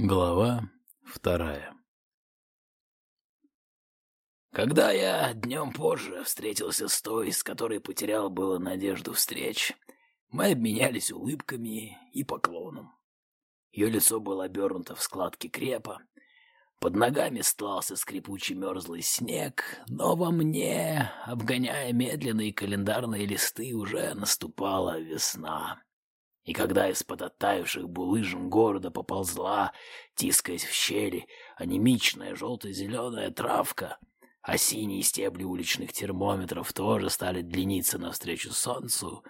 Глава вторая Когда я днем позже встретился с той, с которой потерял было надежду встреч, мы обменялись улыбками и поклоном. Ее лицо было обернуто в складки крепа, под ногами стлался скрипучий мерзлый снег, но во мне, обгоняя медленные календарные листы, уже наступала весна. И когда из-под оттаивших булыжин города поползла, тискаясь в щели, анемичная желто-зеленая травка, а синие стебли уличных термометров тоже стали длиниться навстречу солнцу,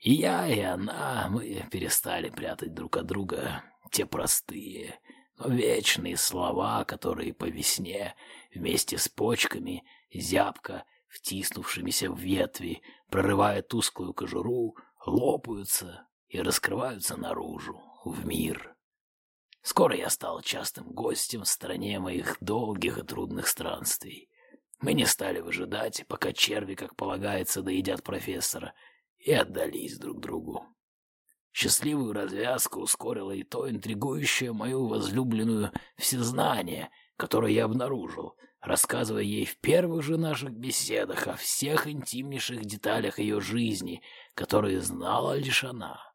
и я, и она, мы перестали прятать друг от друга те простые, но вечные слова, которые по весне вместе с почками, зябко, втиснувшимися в ветви, прорывая тусклую кожуру, лопаются, и раскрываются наружу, в мир. Скоро я стал частым гостем в стране моих долгих и трудных странствий. Мы не стали выжидать, пока черви, как полагается, доедят профессора, и отдались друг другу. Счастливую развязку ускорило и то интригующее мою возлюбленную всезнание, которое я обнаружил, рассказывая ей в первых же наших беседах о всех интимнейших деталях ее жизни, которые знала лишь она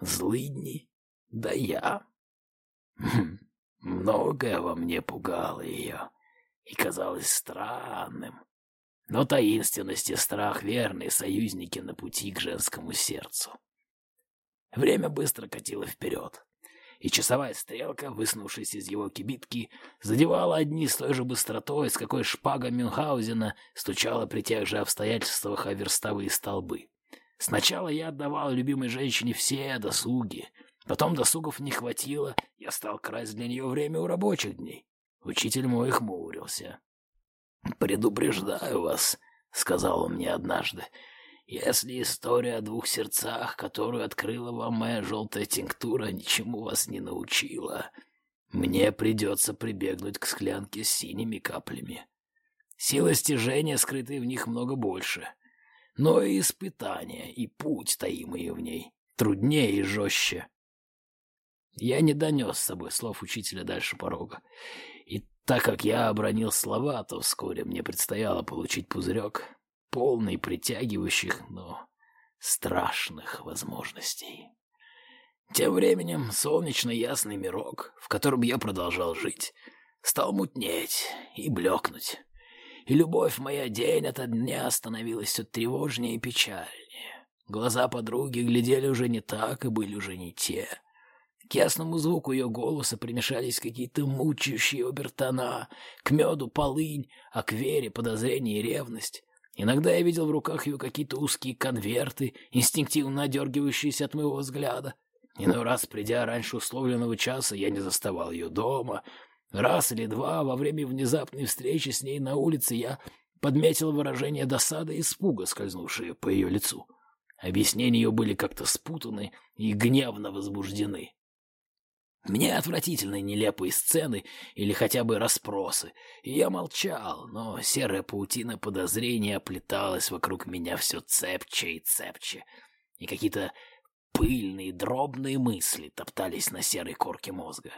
злыдни, да я. Хм, многое во мне пугало ее и казалось странным. Но таинственность и страх — верные союзники на пути к женскому сердцу. Время быстро катило вперед, и часовая стрелка, высунувшись из его кибитки, задевала одни с той же быстротой, с какой шпага Мюнхгаузена стучала при тех же обстоятельствах о верстовые столбы. Сначала я отдавал любимой женщине все досуги. Потом досугов не хватило, я стал красть для нее время у рабочих дней. Учитель мой хмурился. «Предупреждаю вас», — сказал он мне однажды, — «если история о двух сердцах, которую открыла вам моя желтая тинктура, ничему вас не научила, мне придется прибегнуть к склянке с синими каплями. Сила стяжения, скрытой в них, много больше» но и испытания, и путь, таимый в ней, труднее и жестче. Я не донес с собой слов учителя дальше порога, и так как я обронил слова, то вскоре мне предстояло получить пузырек, полный притягивающих, но страшных возможностей. Тем временем солнечный ясный мирок, в котором я продолжал жить, стал мутнеть и блекнуть и любовь моя день ото дня становилась все тревожнее и печальнее. Глаза подруги глядели уже не так и были уже не те. К ясному звуку ее голоса примешались какие-то мучающие обертона, к меду полынь, а к вере подозрение и ревность. Иногда я видел в руках ее какие-то узкие конверты, инстинктивно одергивающиеся от моего взгляда. Иной раз, придя раньше условленного часа, я не заставал ее дома, Раз или два во время внезапной встречи с ней на улице я подметил выражение досады и испуга, скользнувшие по ее лицу. Объяснения ее были как-то спутаны и гневно возбуждены. Мне отвратительны нелепые сцены или хотя бы расспросы, и я молчал, но серая паутина подозрения оплеталась вокруг меня все цепче и цепче, и какие-то пыльные дробные мысли топтались на серой корке мозга.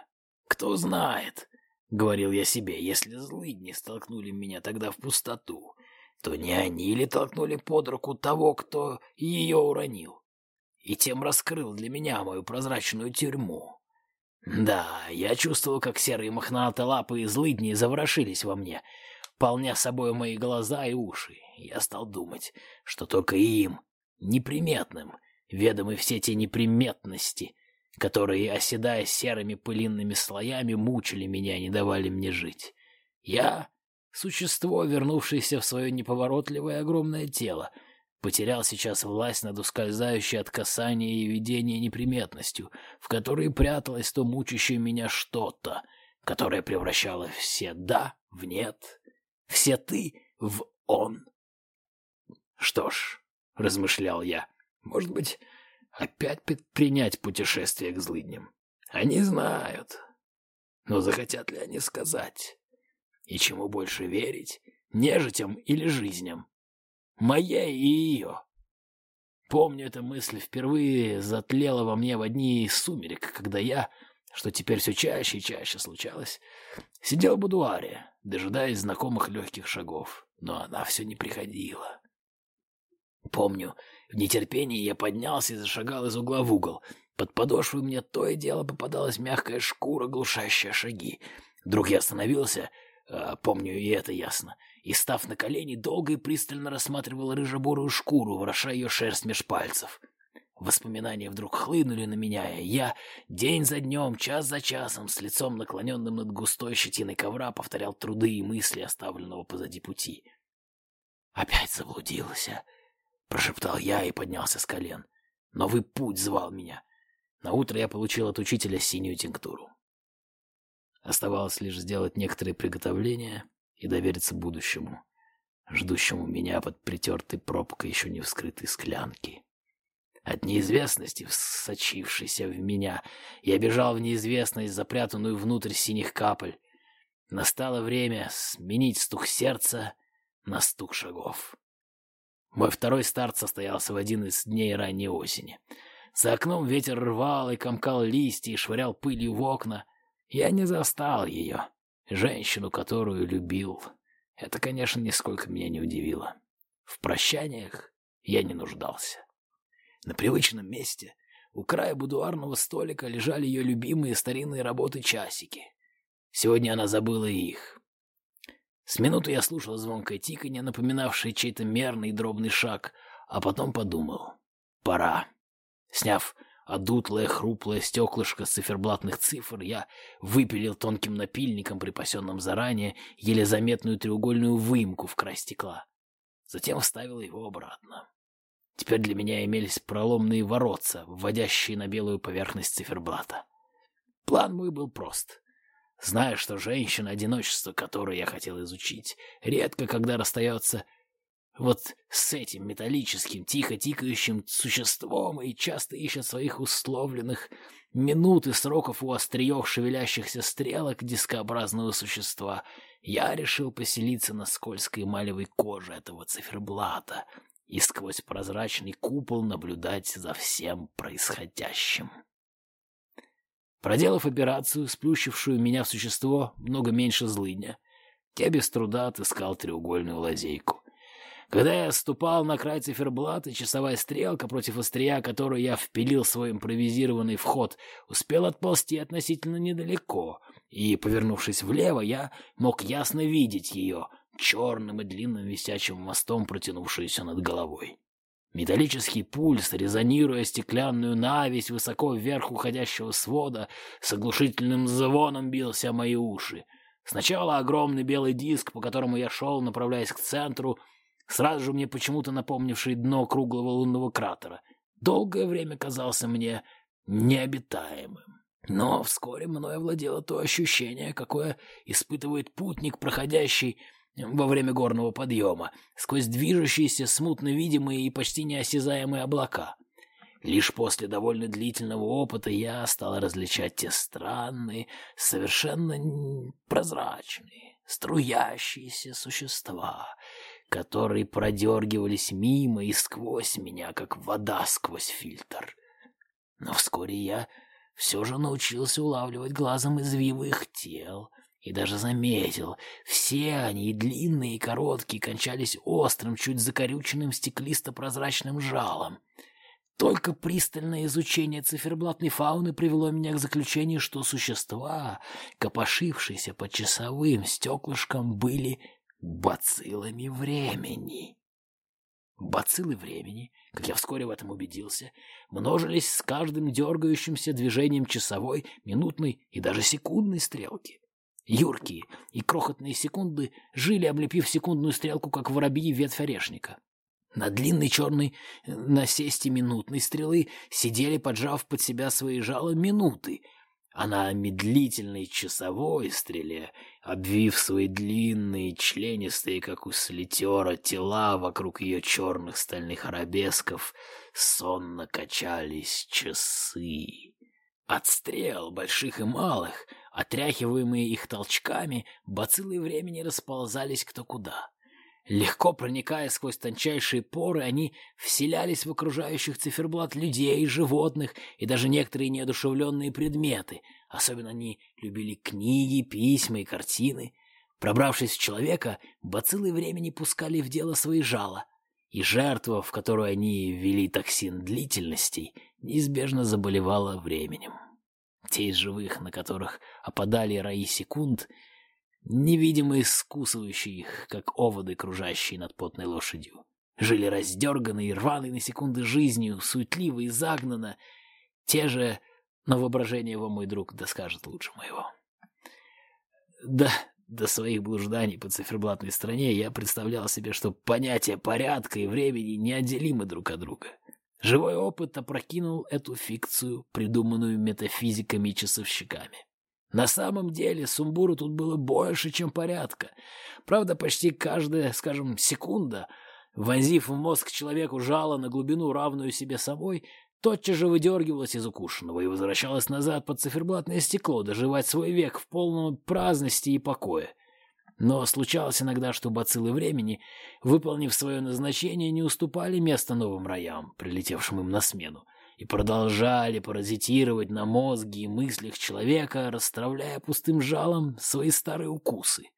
Кто знает, Говорил я себе, если злыдни столкнули меня тогда в пустоту, то не они ли толкнули под руку того, кто ее уронил? И тем раскрыл для меня мою прозрачную тюрьму. Да, я чувствовал, как серые мохнатые лапы и злыдни заворошились во мне, полня собой мои глаза и уши. Я стал думать, что только им, неприметным, ведомы все те неприметности, которые, оседая серыми пылинными слоями, мучили меня и не давали мне жить. Я — существо, вернувшееся в свое неповоротливое огромное тело, потерял сейчас власть над ускользающей от касания и видения неприметностью, в которой пряталось то мучащее меня что-то, которое превращало все «да» в «нет», все «ты» в «он». «Что ж», — размышлял я, — «может быть, опять предпринять путешествие к злыдням. Они знают. Но захотят ли они сказать? И чему больше верить, нежитям или жизням? Моей и ее. Помню, эта мысль впервые затлела во мне в одни из сумерек, когда я, что теперь все чаще и чаще случалось, сидел в будуаре, дожидаясь знакомых легких шагов, но она все не приходила. Помню, в нетерпении я поднялся и зашагал из угла в угол. Под подошвой мне то и дело попадалась мягкая шкура, глушащая шаги. Вдруг я остановился, а, помню и это ясно, и, став на колени, долго и пристально рассматривал рыжеборую шкуру, ворошая ее шерсть меж пальцев. Воспоминания вдруг хлынули на меня, и я день за днем, час за часом, с лицом наклоненным над густой щетиной ковра, повторял труды и мысли, оставленного позади пути. «Опять заблудился», — прошептал я и поднялся с колен. Новый путь звал меня. На утро я получил от учителя синюю тинктуру. Оставалось лишь сделать некоторые приготовления и довериться будущему, ждущему меня под притертой пробкой еще не вскрытой склянки. От неизвестности, всочившейся в меня, я бежал в неизвестность, запрятанную внутрь синих капель. Настало время сменить стук сердца на стук шагов. Мой второй старт состоялся в один из дней ранней осени. За окном ветер рвал и комкал листья и швырял пылью в окна. Я не застал ее, женщину, которую любил. Это, конечно, нисколько меня не удивило. В прощаниях я не нуждался. На привычном месте, у края будуарного столика, лежали ее любимые старинные работы-часики. Сегодня она забыла их. С минуты я слушал звонкое тиканье, напоминавшее чей-то мерный и дробный шаг, а потом подумал. Пора. Сняв одутлое хруплое стеклышко с циферблатных цифр, я выпилил тонким напильником, припасенным заранее, еле заметную треугольную выемку в край стекла. Затем вставил его обратно. Теперь для меня имелись проломные воротца, вводящие на белую поверхность циферблата. План мой был прост. Зная, что женщина, одиночество которой я хотел изучить, редко когда расстается вот с этим металлическим, тихо тикающим существом и часто ищет своих условленных минут и сроков у остриев шевелящихся стрелок дискообразного существа, я решил поселиться на скользкой малевой коже этого циферблата — и сквозь прозрачный купол наблюдать за всем происходящим. Проделав операцию, сплющившую меня в существо много меньше злыдня, я без труда отыскал треугольную лазейку. Когда я ступал на край циферблата, часовая стрелка, против острия которой я впилил свой импровизированный вход, успел отползти относительно недалеко, и, повернувшись влево, я мог ясно видеть ее — черным и длинным висячим мостом, протянувшуюся над головой. Металлический пульс, резонируя стеклянную навесь высоко вверх уходящего свода, с оглушительным звоном бился о мои уши. Сначала огромный белый диск, по которому я шел, направляясь к центру, сразу же мне почему-то напомнивший дно круглого лунного кратера, долгое время казался мне необитаемым. Но вскоре мной овладело то ощущение, какое испытывает путник, проходящий во время горного подъема, сквозь движущиеся, смутно видимые и почти неосязаемые облака. Лишь после довольно длительного опыта я стал различать те странные, совершенно прозрачные, струящиеся существа, которые продергивались мимо и сквозь меня, как вода сквозь фильтр. Но вскоре я все же научился улавливать глазом извивы их тел — и даже заметил, все они, и длинные, и короткие, кончались острым, чуть закорюченным стеклисто-прозрачным жалом. Только пристальное изучение циферблатной фауны привело меня к заключению, что существа, копошившиеся под часовым стеклышком, были бациллами времени. Бациллы времени, как я вскоре в этом убедился, множились с каждым дергающимся движением часовой, минутной и даже секундной стрелки. Юркие и крохотные секунды жили, облепив секундную стрелку, как воробьи ветвь орешника. На длинной черной э, насесте минутной стрелы сидели, поджав под себя свои жало, минуты, а на медлительной часовой стреле, обвив свои длинные, членистые, как у слетера, тела вокруг ее черных стальных арабесков, сонно качались часы. От стрел, больших и малых, Отряхиваемые их толчками, бациллы времени расползались кто куда. Легко проникая сквозь тончайшие поры, они вселялись в окружающих циферблат людей, животных и даже некоторые неодушевленные предметы. Особенно они любили книги, письма и картины. Пробравшись в человека, бациллы времени пускали в дело свои жала, и жертва, в которую они ввели токсин длительностей, неизбежно заболевала временем. Те из живых, на которых опадали раи секунд — невидимые скусывающие их, как оводы, кружащие над потной лошадью. Жили раздерганные и рваные на секунды жизнью, суетливо и загнано. Те же, но воображение его, мой друг, да скажет лучше моего. Да, до своих блужданий по циферблатной стране я представлял себе, что понятия порядка и времени неотделимы друг от друга. Живой опыт опрокинул эту фикцию, придуманную метафизиками и часовщиками. На самом деле сумбуру тут было больше, чем порядка. Правда, почти каждая, скажем, секунда, вонзив в мозг человеку жало на глубину, равную себе самой, тотчас же выдергивалась из укушенного и возвращалась назад под циферблатное стекло, доживать свой век в полном праздности и покое. Но случалось иногда, что бациллы времени, выполнив свое назначение, не уступали место новым роям, прилетевшим им на смену и продолжали паразитировать на мозге и мыслях человека, расстравляя пустым жалом свои старые укусы.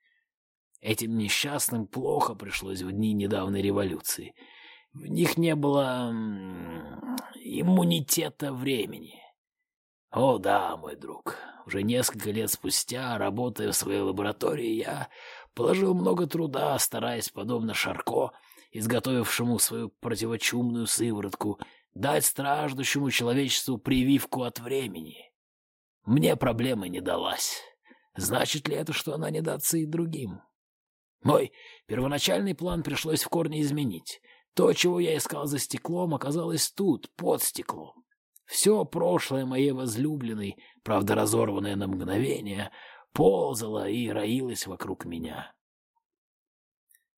Этим несчастным плохо пришлось в дни недавней революции. В них не было иммунитета времени. О да, мой друг, уже несколько лет спустя, работая в своей лаборатории, я положил много труда, стараясь, подобно Шарко, изготовившему свою противочумную сыворотку, дать страждущему человечеству прививку от времени. Мне проблема не далась. Значит ли это, что она не дастся и другим? Мой первоначальный план пришлось в корне изменить. То, чего я искал за стеклом, оказалось тут, под стеклом. Все прошлое моей возлюбленной, правда разорванное на мгновение, ползало и роилось вокруг меня.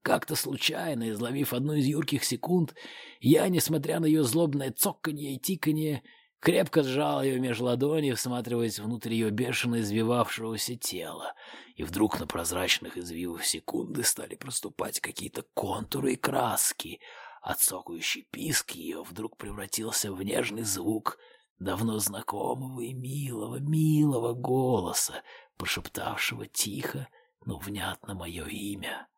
Как-то случайно, изловив одну из юрких секунд, я, несмотря на ее злобное цоканье и тиканье, крепко сжал ее меж ладоней, всматриваясь внутрь ее бешено извивавшегося тела. И вдруг на прозрачных извивах секунды стали проступать какие-то контуры и краски, цокающий писк ее вдруг превратился в нежный звук давно знакомого и милого, милого голоса, прошептавшего тихо, но внятно мое имя.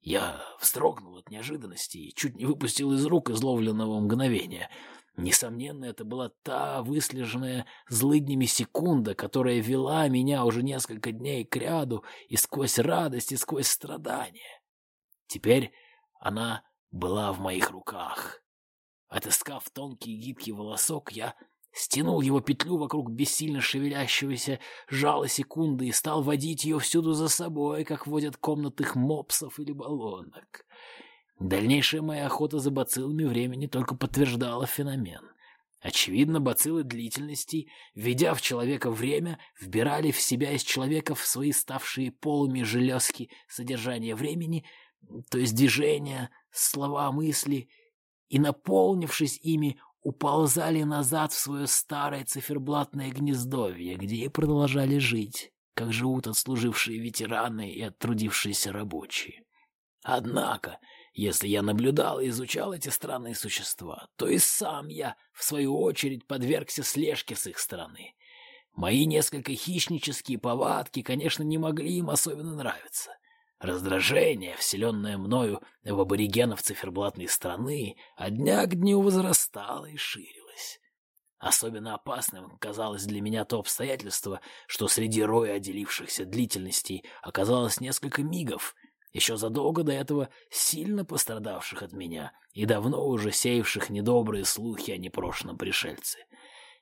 Я вздрогнул от неожиданности и чуть не выпустил из рук изловленного мгновения. Несомненно, это была та выслеженная злыднями секунда, которая вела меня уже несколько дней к ряду и сквозь радость, и сквозь страдания. Теперь она была в моих руках. Отыскав тонкий гибкий волосок, я стянул его петлю вокруг бессильно шевелящегося жала секунды и стал водить ее всюду за собой, как водят комнатных мопсов или баллонок. Дальнейшая моя охота за бациллами времени только подтверждала феномен. Очевидно, бациллы длительностей, введя в человека время, вбирали в себя из человека в свои ставшие полыми железки содержания времени, то есть движения, слова, мысли, и, наполнившись ими, уползали назад в свое старое циферблатное гнездовье, где и продолжали жить, как живут отслужившие ветераны и оттрудившиеся рабочие. Однако, если я наблюдал и изучал эти странные существа, то и сам я, в свою очередь, подвергся слежке с их стороны. Мои несколько хищнические повадки, конечно, не могли им особенно нравиться. Раздражение, вселенное мною в аборигенов циферблатной страны, от дня к дню возрастало и ширилось. Особенно опасным казалось для меня то обстоятельство, что среди роя отделившихся длительностей оказалось несколько мигов, еще задолго до этого сильно пострадавших от меня и давно уже сеявших недобрые слухи о непрошенном пришельце.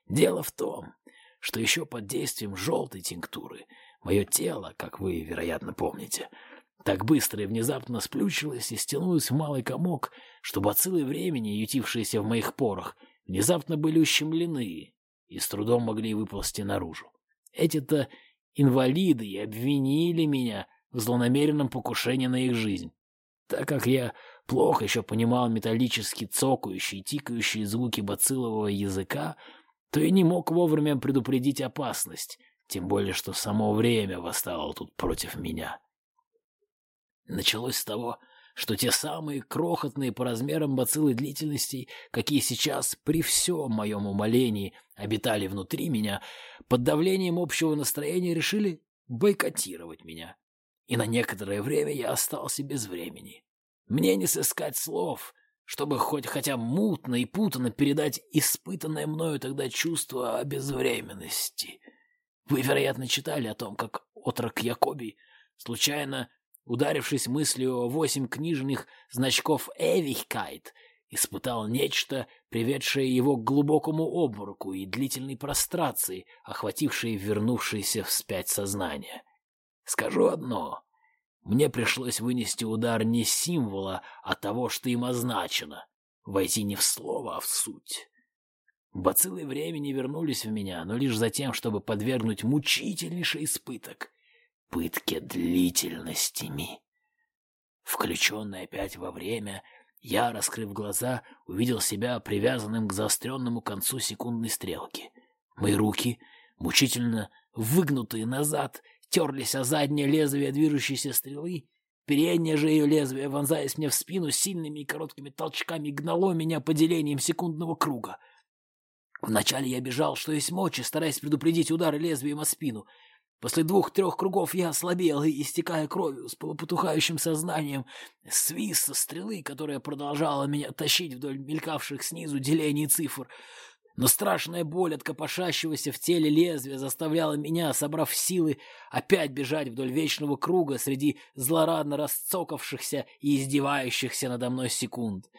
Дело в том, что еще под действием желтой тинктуры мое тело, как вы, вероятно, помните, — так быстро и внезапно сплющилась и стянулась в малый комок, что бациллы времени, ютившиеся в моих порах, внезапно были ущемлены и с трудом могли выползти наружу. Эти-то инвалиды и обвинили меня в злонамеренном покушении на их жизнь. Так как я плохо еще понимал металлически цокающие тикающие звуки бациллового языка, то и не мог вовремя предупредить опасность, тем более что само время восстало тут против меня. Началось с того, что те самые крохотные по размерам бациллы длительностей, какие сейчас при всем моем умолении обитали внутри меня, под давлением общего настроения решили бойкотировать меня. И на некоторое время я остался без времени. Мне не сыскать слов, чтобы хоть хотя мутно и путано передать испытанное мною тогда чувство обезвременности. Вы, вероятно, читали о том, как отрок Якобий, случайно ударившись мыслью о восемь книжных значков «Эвихкайт», испытал нечто, приведшее его к глубокому обмороку и длительной прострации, охватившей вернувшееся вспять сознание. Скажу одно. Мне пришлось вынести удар не символа, а того, что им означено. Войти не в слово, а в суть. Бациллы времени вернулись в меня, но лишь за тем, чтобы подвергнуть мучительнейший испыток — пытке длительностями. Включенный опять во время, я, раскрыв глаза, увидел себя привязанным к заостренному концу секундной стрелки. Мои руки, мучительно выгнутые назад, терлись о заднее лезвие движущейся стрелы, переднее же ее лезвие, вонзаясь мне в спину, сильными и короткими толчками гнало меня по делениям секундного круга. Вначале я бежал, что есть мочи, стараясь предупредить удары лезвием о спину. После двух-трех кругов я ослабел и, истекая кровью, с полупотухающим сознанием, свист со стрелы, которая продолжала меня тащить вдоль мелькавших снизу делений цифр — но страшная боль от копошащегося в теле лезвия заставляла меня, собрав силы, опять бежать вдоль вечного круга среди злорадно расцокавшихся и издевающихся надо мной секунд.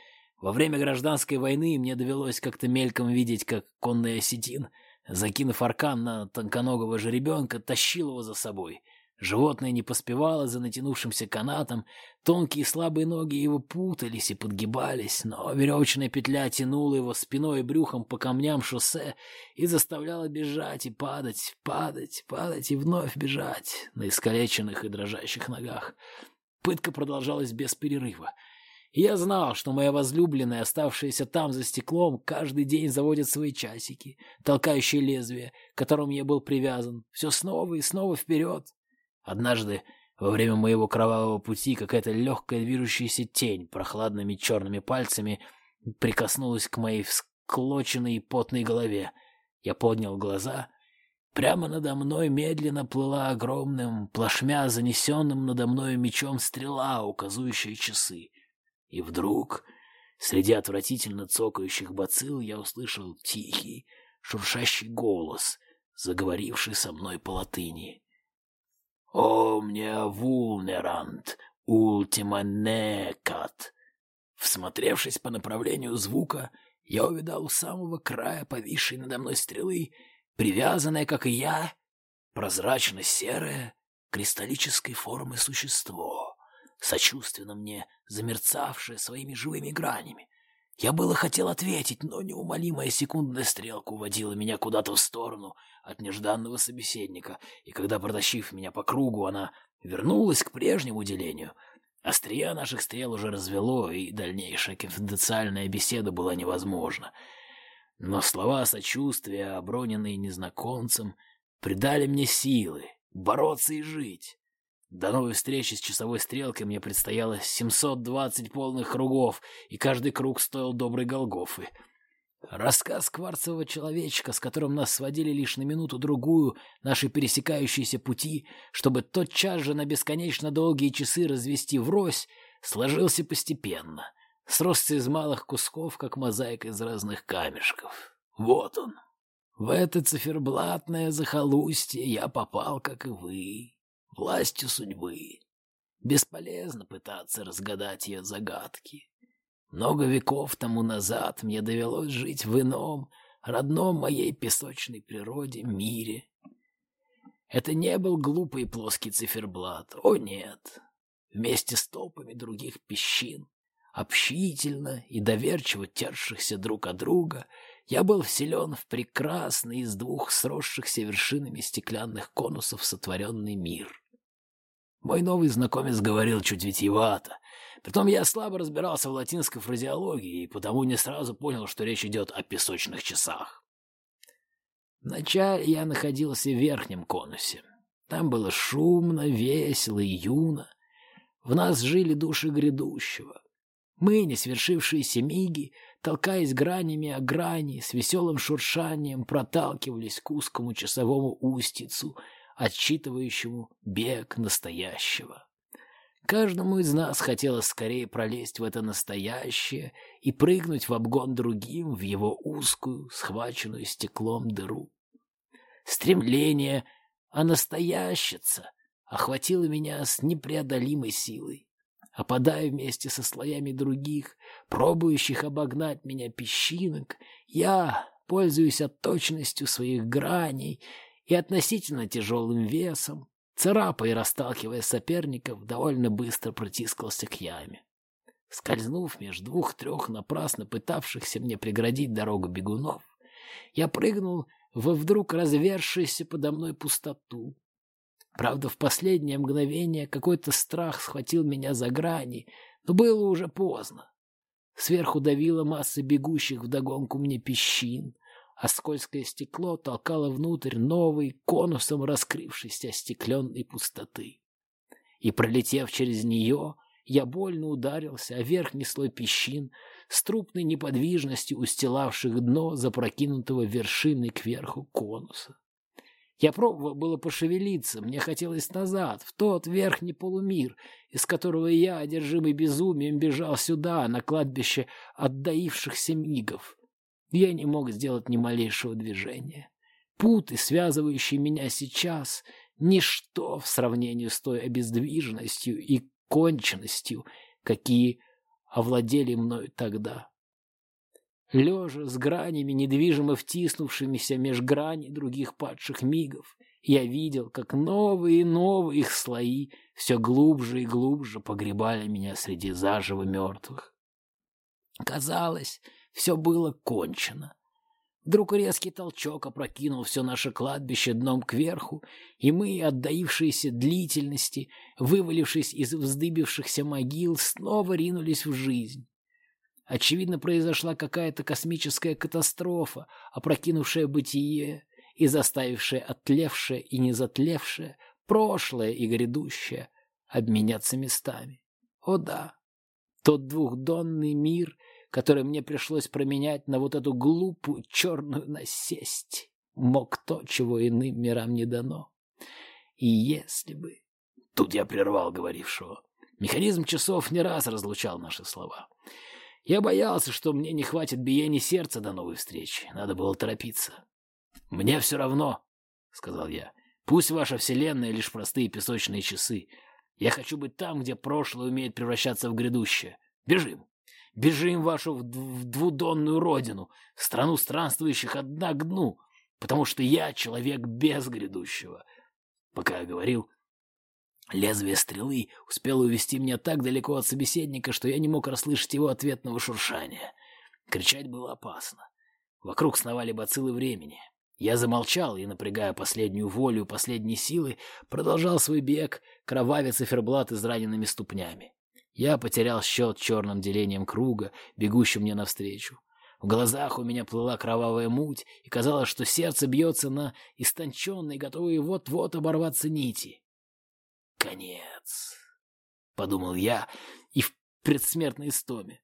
Во время гражданской войны мне довелось как-то мельком видеть, как конный осетин, закинув аркан на тонконогого жеребенка, тащил его за собой — Животное не поспевало за натянувшимся канатом, тонкие слабые ноги его путались и подгибались, но веревочная петля тянула его спиной и брюхом по камням шоссе и заставляла бежать и падать, падать, падать и вновь бежать на искалеченных и дрожащих ногах. Пытка продолжалась без перерыва. Я знал, что моя возлюбленная, оставшаяся там за стеклом, каждый день заводит свои часики, толкающие лезвие, к которым я был привязан, все снова и снова вперед, Однажды во время моего кровавого пути какая-то легкая движущаяся тень прохладными черными пальцами прикоснулась к моей всклоченной и потной голове. Я поднял глаза. Прямо надо мной медленно плыла огромным, плашмя занесенным надо мною мечом стрела, указывающая часы. И вдруг, среди отвратительно цокающих бацилл, я услышал тихий, шуршащий голос, заговоривший со мной по латыни. «Omnia vulnerant, ultima necat». Всмотревшись по направлению звука, я увидал у самого края повисшей надо мной стрелы, привязанное, как и я, прозрачно-серое, кристаллической формы существо, сочувственно мне замерцавшее своими живыми гранями. Я было хотел ответить, но неумолимая секундная стрелка уводила меня куда-то в сторону от нежданного собеседника, и когда, протащив меня по кругу, она вернулась к прежнему делению, острия наших стрел уже развело, и дальнейшая конфиденциальная беседа была невозможна. Но слова сочувствия, оброненные незнакомцем, придали мне силы бороться и жить. До новой встречи с часовой стрелкой мне предстояло 720 полных кругов, и каждый круг стоил доброй Голгофы. Рассказ кварцевого человечка, с которым нас сводили лишь на минуту-другую наши пересекающиеся пути, чтобы тотчас же на бесконечно долгие часы развести врозь, сложился постепенно, сросся из малых кусков, как мозаика из разных камешков. Вот он. В это циферблатное захолустье я попал, как и вы властью судьбы. Бесполезно пытаться разгадать ее загадки. Много веков тому назад мне довелось жить в ином, родном моей песочной природе мире. Это не был глупый плоский циферблат, о нет. Вместе с толпами других песчин, общительно и доверчиво тершихся друг от друга, я был вселен в прекрасный из двух сросшихся вершинами стеклянных конусов сотворенный мир. Мой новый знакомец говорил чуть витиевато. Притом я слабо разбирался в латинской фразеологии и потому не сразу понял, что речь идет о песочных часах. Вначале я находился в верхнем конусе. Там было шумно, весело и юно. В нас жили души грядущего. Мы, не свершившиеся миги, толкаясь гранями о грани, с веселым шуршанием проталкивались к узкому часовому устицу, отсчитывающему бег настоящего. Каждому из нас хотелось скорее пролезть в это настоящее и прыгнуть в обгон другим в его узкую, схваченную стеклом дыру. Стремление а настоящица охватило меня с непреодолимой силой. Опадая вместе со слоями других, пробующих обогнать меня песчинок, я, пользуясь точностью своих граней и относительно тяжелым весом, царапая и расталкивая соперников, довольно быстро протискался к яме. Скользнув между двух-трех напрасно пытавшихся мне преградить дорогу бегунов, я прыгнул во вдруг развершуюся подо мной пустоту. Правда, в последнее мгновение какой-то страх схватил меня за грани, но было уже поздно. Сверху давила масса бегущих вдогонку мне песчин, а скользкое стекло толкало внутрь новый, конусом раскрывшейся остекленной пустоты. И, пролетев через нее, я больно ударился о верхний слой песчин, с трупной неподвижностью устилавших дно запрокинутого вершины кверху конуса. Я пробовал было пошевелиться, мне хотелось назад, в тот верхний полумир, из которого я, одержимый безумием, бежал сюда, на кладбище отдаившихся мигов. Я не мог сделать ни малейшего движения. Путы, связывающие меня сейчас, ничто в сравнении с той обездвиженностью и конченностью, какие овладели мною тогда. Лежа с гранями, недвижимо втиснувшимися меж граней других падших мигов, я видел, как новые и новые их слои все глубже и глубже погребали меня среди заживо мертвых. Казалось, все было кончено. Вдруг резкий толчок опрокинул все наше кладбище дном кверху, и мы, отдаившиеся длительности, вывалившись из вздыбившихся могил, снова ринулись в жизнь. Очевидно, произошла какая-то космическая катастрофа, опрокинувшая бытие и заставившая отлевшее и незатлевшее, прошлое и грядущее обменяться местами. О да, тот двухдонный мир — который мне пришлось променять на вот эту глупую черную насесть, мог то, чего иным мирам не дано. И если бы... Тут я прервал говорившего. Механизм часов не раз разлучал наши слова. Я боялся, что мне не хватит биения сердца до новой встречи. Надо было торопиться. «Мне все равно», — сказал я. «Пусть ваша вселенная — лишь простые песочные часы. Я хочу быть там, где прошлое умеет превращаться в грядущее. Бежим!» Бежим в вашу в двудонную родину, страну странствующих к дну, потому что я человек без грядущего. Пока я говорил, лезвие стрелы успело увести меня так далеко от собеседника, что я не мог расслышать его ответного шуршания. Кричать было опасно. Вокруг сновали бациллы времени. Я замолчал и, напрягая последнюю волю, последние силы, продолжал свой бег, кровавя циферблат израненными ступнями. Я потерял счет черным делением круга, бегущим мне навстречу. В глазах у меня плыла кровавая муть, и казалось, что сердце бьется на истонченной, готовые вот-вот оборваться нити. «Конец», — подумал я и в предсмертной истоме,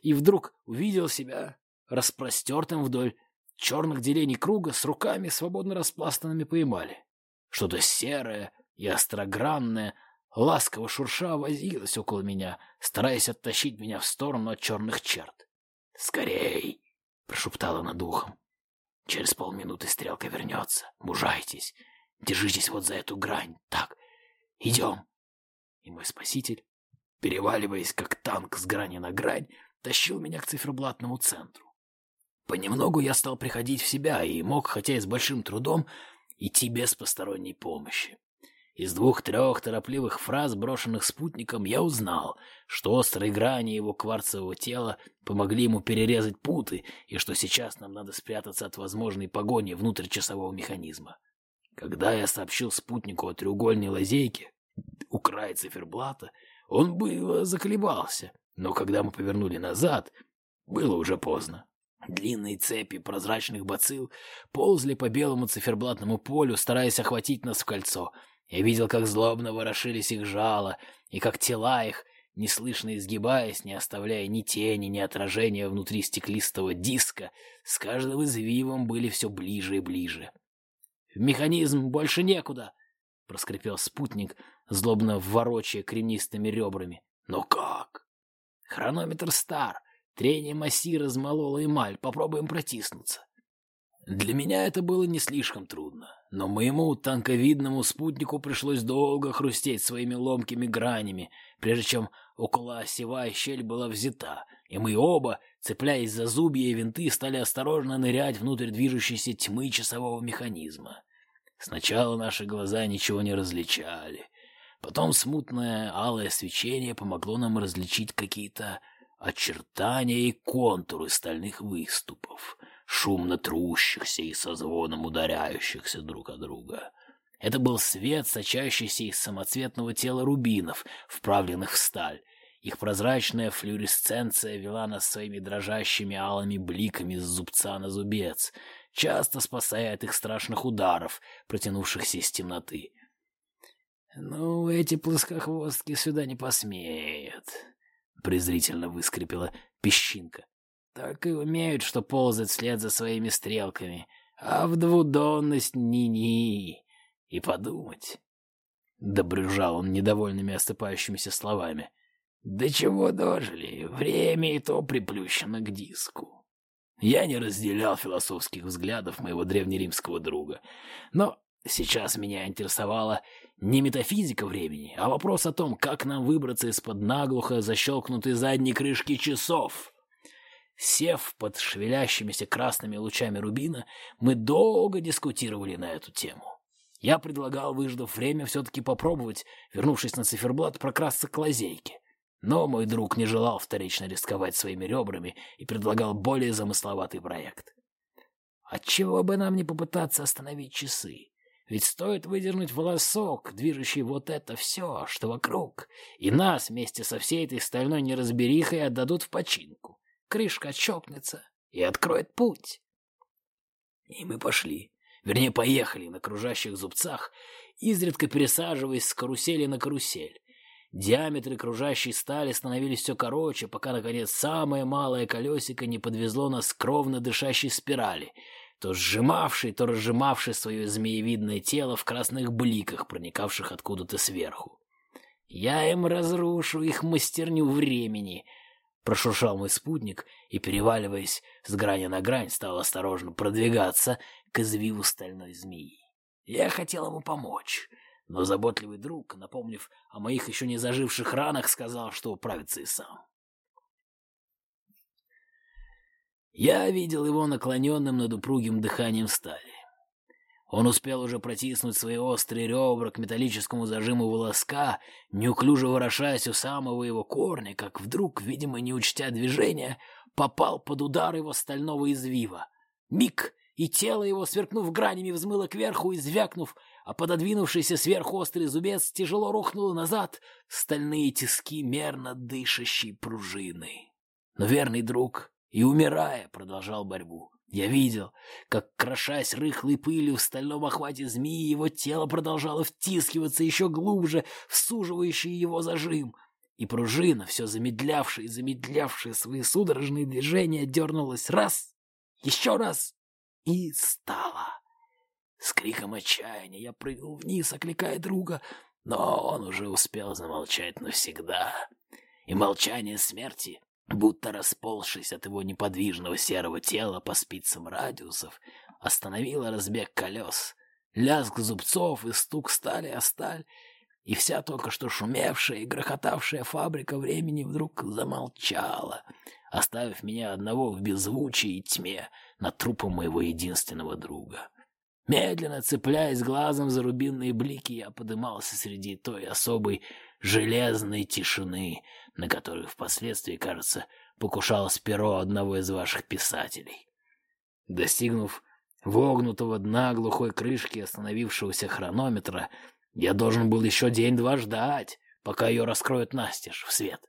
и вдруг увидел себя распростертым вдоль черных делений круга с руками, свободно распластанными по эмали. Что-то серое и острогранное ласково шурша возилась около меня, стараясь оттащить меня в сторону от черных черт. «Скорей!» — прошептала над ухом. «Через полминуты стрелка вернется. Мужайтесь. Держитесь вот за эту грань. Так, идем!» И мой спаситель, переваливаясь как танк с грани на грань, тащил меня к циферблатному центру. Понемногу я стал приходить в себя и мог, хотя и с большим трудом, идти без посторонней помощи. Из двух-трех торопливых фраз, брошенных спутником, я узнал, что острые грани его кварцевого тела помогли ему перерезать путы, и что сейчас нам надо спрятаться от возможной погони внутрь часового механизма. Когда я сообщил спутнику о треугольной лазейке у края циферблата, он было заколебался, но когда мы повернули назад, было уже поздно. Длинные цепи прозрачных бацилл ползли по белому циферблатному полю, стараясь охватить нас в кольцо — Я видел, как злобно ворошились их жало, и как тела их, неслышно изгибаясь, не оставляя ни тени, ни отражения внутри стеклистого диска, с каждым извивом были все ближе и ближе. «В механизм больше некуда!» — проскрипел спутник, злобно ворочая кремнистыми ребрами. «Но как?» «Хронометр стар. Трение масси размололо эмаль. Попробуем протиснуться». Для меня это было не слишком трудно, но моему танковидному спутнику пришлось долго хрустеть своими ломкими гранями, прежде чем около осевая щель была взята, и мы оба, цепляясь за зубья и винты, стали осторожно нырять внутрь движущейся тьмы часового механизма. Сначала наши глаза ничего не различали, потом смутное алое свечение помогло нам различить какие-то очертания и контуры стальных выступов — шумно трущихся и со звоном ударяющихся друг о друга. Это был свет, сочащийся из самоцветного тела рубинов, вправленных в сталь. Их прозрачная флюоресценция вела нас своими дрожащими алыми бликами с зубца на зубец, часто спасая от их страшных ударов, протянувшихся из темноты. «Ну, эти плоскохвостки сюда не посмеют», — презрительно выскрипела песчинка. Так и умеют, что ползать вслед за своими стрелками. А в двудонность ни-ни. И подумать. Добрюжал он недовольными осыпающимися словами. «Да чего дожили? Время и то приплющено к диску». Я не разделял философских взглядов моего древнеримского друга. Но сейчас меня интересовала не метафизика времени, а вопрос о том, как нам выбраться из-под наглухо защелкнутой задней крышки часов. Сев под шевелящимися красными лучами рубина, мы долго дискутировали на эту тему. Я предлагал, выждав время, все-таки попробовать, вернувшись на циферблат, прокрасться к лазейке. Но мой друг не желал вторично рисковать своими ребрами и предлагал более замысловатый проект. Отчего бы нам не попытаться остановить часы? Ведь стоит выдернуть волосок, движущий вот это все, что вокруг, и нас вместе со всей этой стальной неразберихой отдадут в починку крышка отщелкнется и откроет путь. И мы пошли, вернее, поехали на кружащих зубцах, изредка пересаживаясь с карусели на карусель. Диаметры кружащей стали становились все короче, пока, наконец, самое малое колесико не подвезло нас к ровно дышащей спирали, то сжимавшей, то разжимавшей свое змеевидное тело в красных бликах, проникавших откуда-то сверху. «Я им разрушу их мастерню времени», Прошуршал мой спутник и, переваливаясь с грани на грань, стал осторожно продвигаться к извиву стальной змеи. Я хотел ему помочь, но заботливый друг, напомнив о моих еще не заживших ранах, сказал, что управится и сам. Я видел его наклоненным над упругим дыханием стали. Он успел уже протиснуть свои острые ребра к металлическому зажиму волоска, неуклюже ворошаясь у самого его корня, как вдруг, видимо, не учтя движения, попал под удар его стального извива. Миг, и тело его, сверкнув гранями, взмыло кверху и звякнув, а пододвинувшийся сверху острый зубец тяжело рухнул назад стальные тиски мерно дышащей пружины. Но верный друг и, умирая, продолжал борьбу. Я видел, как, крошась рыхлой пылью в стальном охвате змеи, его тело продолжало втискиваться еще глубже в суживающий его зажим, и пружина, все замедлявшая и замедлявшая свои судорожные движения, дернулась раз, еще раз и стала. С криком отчаяния я прыгнул вниз, окликая друга, но он уже успел замолчать навсегда. И молчание смерти будто расползшись от его неподвижного серого тела по спицам радиусов, остановила разбег колес. Лязг зубцов и стук стали о сталь, и вся только что шумевшая и грохотавшая фабрика времени вдруг замолчала, оставив меня одного в беззвучии и тьме над трупом моего единственного друга. Медленно цепляясь глазом за рубинные блики, я подымался среди той особой железной тишины, на которую впоследствии, кажется, покушалось перо одного из ваших писателей. Достигнув вогнутого дна глухой крышки остановившегося хронометра, я должен был еще день-два ждать, пока ее раскроют настежь в свет.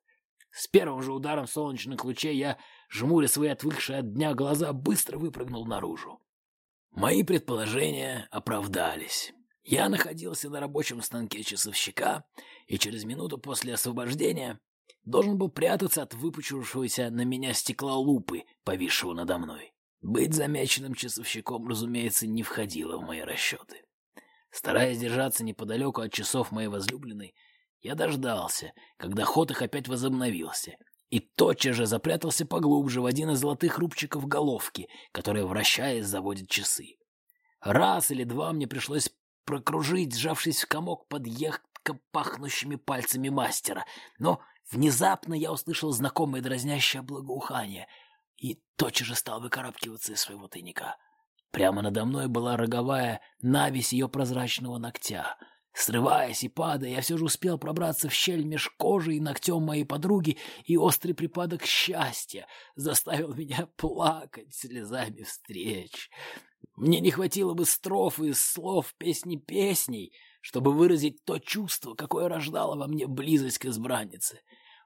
С первым же ударом солнечных лучей я, жмуря свои отвыкшие от дня глаза, быстро выпрыгнул наружу. Мои предположения оправдались. Я находился на рабочем станке часовщика, и через минуту после освобождения должен был прятаться от выпучившегося на меня стекла лупы, повисшего надо мной. Быть замеченным часовщиком, разумеется, не входило в мои расчеты. Стараясь держаться неподалеку от часов моей возлюбленной, я дождался, когда ход их опять возобновился, и тотчас же запрятался поглубже в один из золотых рубчиков головки, которая, вращаясь, заводит часы. Раз или два мне пришлось прокружить, сжавшись в комок под ехко пахнущими пальцами мастера, но внезапно я услышал знакомое дразнящее благоухание и тотчас же стал выкарабкиваться из своего тайника. Прямо надо мной была роговая навесь ее прозрачного ногтя — Срываясь и падая, я все же успел пробраться в щель меж кожей и ногтем моей подруги, и острый припадок счастья заставил меня плакать слезами встреч. Мне не хватило бы строфы из слов песни песней, чтобы выразить то чувство, какое рождало во мне близость к избраннице.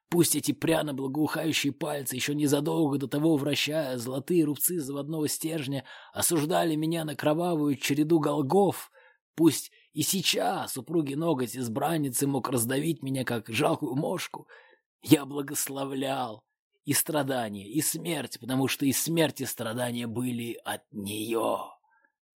Пусть эти пряно благоухающие пальцы, еще незадолго до того вращая золотые рубцы заводного стержня, осуждали меня на кровавую череду голгов, пусть и сейчас супруги ноготь избранницы мог раздавить меня, как жалкую мошку. Я благословлял и страдания, и смерть, потому что и смерть, и страдания были от нее.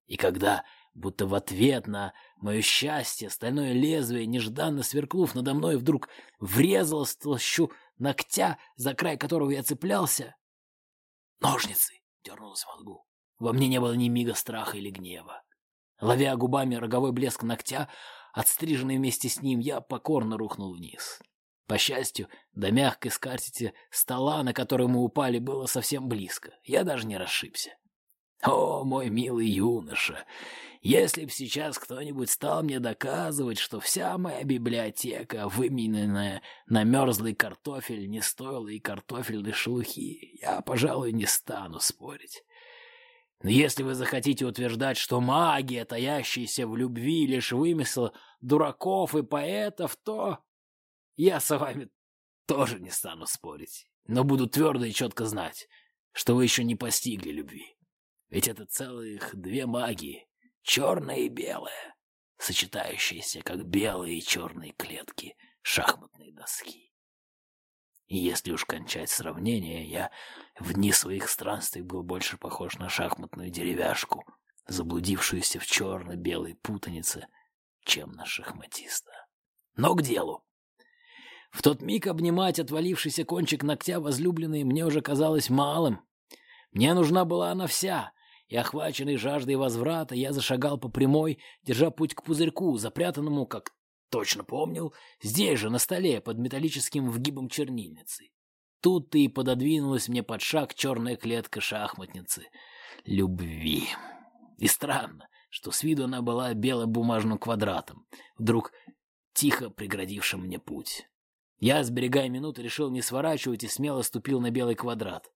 И когда, будто в ответ на мое счастье, стальное лезвие, нежданно сверкнув надо мной, вдруг врезалось в толщу ногтя, за край которого я цеплялся, ножницы дернулось в мозгу. Во мне не было ни мига страха или гнева. Ловя губами роговой блеск ногтя, отстриженный вместе с ним, я покорно рухнул вниз. По счастью, до мягкой скатерти стола, на который мы упали, было совсем близко. Я даже не расшибся. О, мой милый юноша, если б сейчас кто-нибудь стал мне доказывать, что вся моя библиотека, вымененная на мерзлый картофель, не стоила и картофельной шелухи, я, пожалуй, не стану спорить. Но если вы захотите утверждать, что магия, таящаяся в любви, лишь вымысел дураков и поэтов, то я с вами тоже не стану спорить, но буду твердо и четко знать, что вы еще не постигли любви. Ведь это целых две магии, черная и белая, сочетающиеся, как белые и черные клетки шахматной доски. И если уж кончать сравнение, я в дни своих странствий был больше похож на шахматную деревяшку, заблудившуюся в черно-белой путанице, чем на шахматиста. Но к делу. В тот миг обнимать отвалившийся кончик ногтя возлюбленной мне уже казалось малым. Мне нужна была она вся, и, охваченный жаждой возврата, я зашагал по прямой, держа путь к пузырьку, запрятанному, как Точно помнил, здесь же, на столе, под металлическим вгибом чернильницы. Тут-то и пододвинулась мне под шаг черная клетка шахматницы. Любви. И странно, что с виду она была бело-бумажным квадратом, вдруг тихо преградившим мне путь. Я, сберегая минуту, решил не сворачивать и смело ступил на белый квадрат.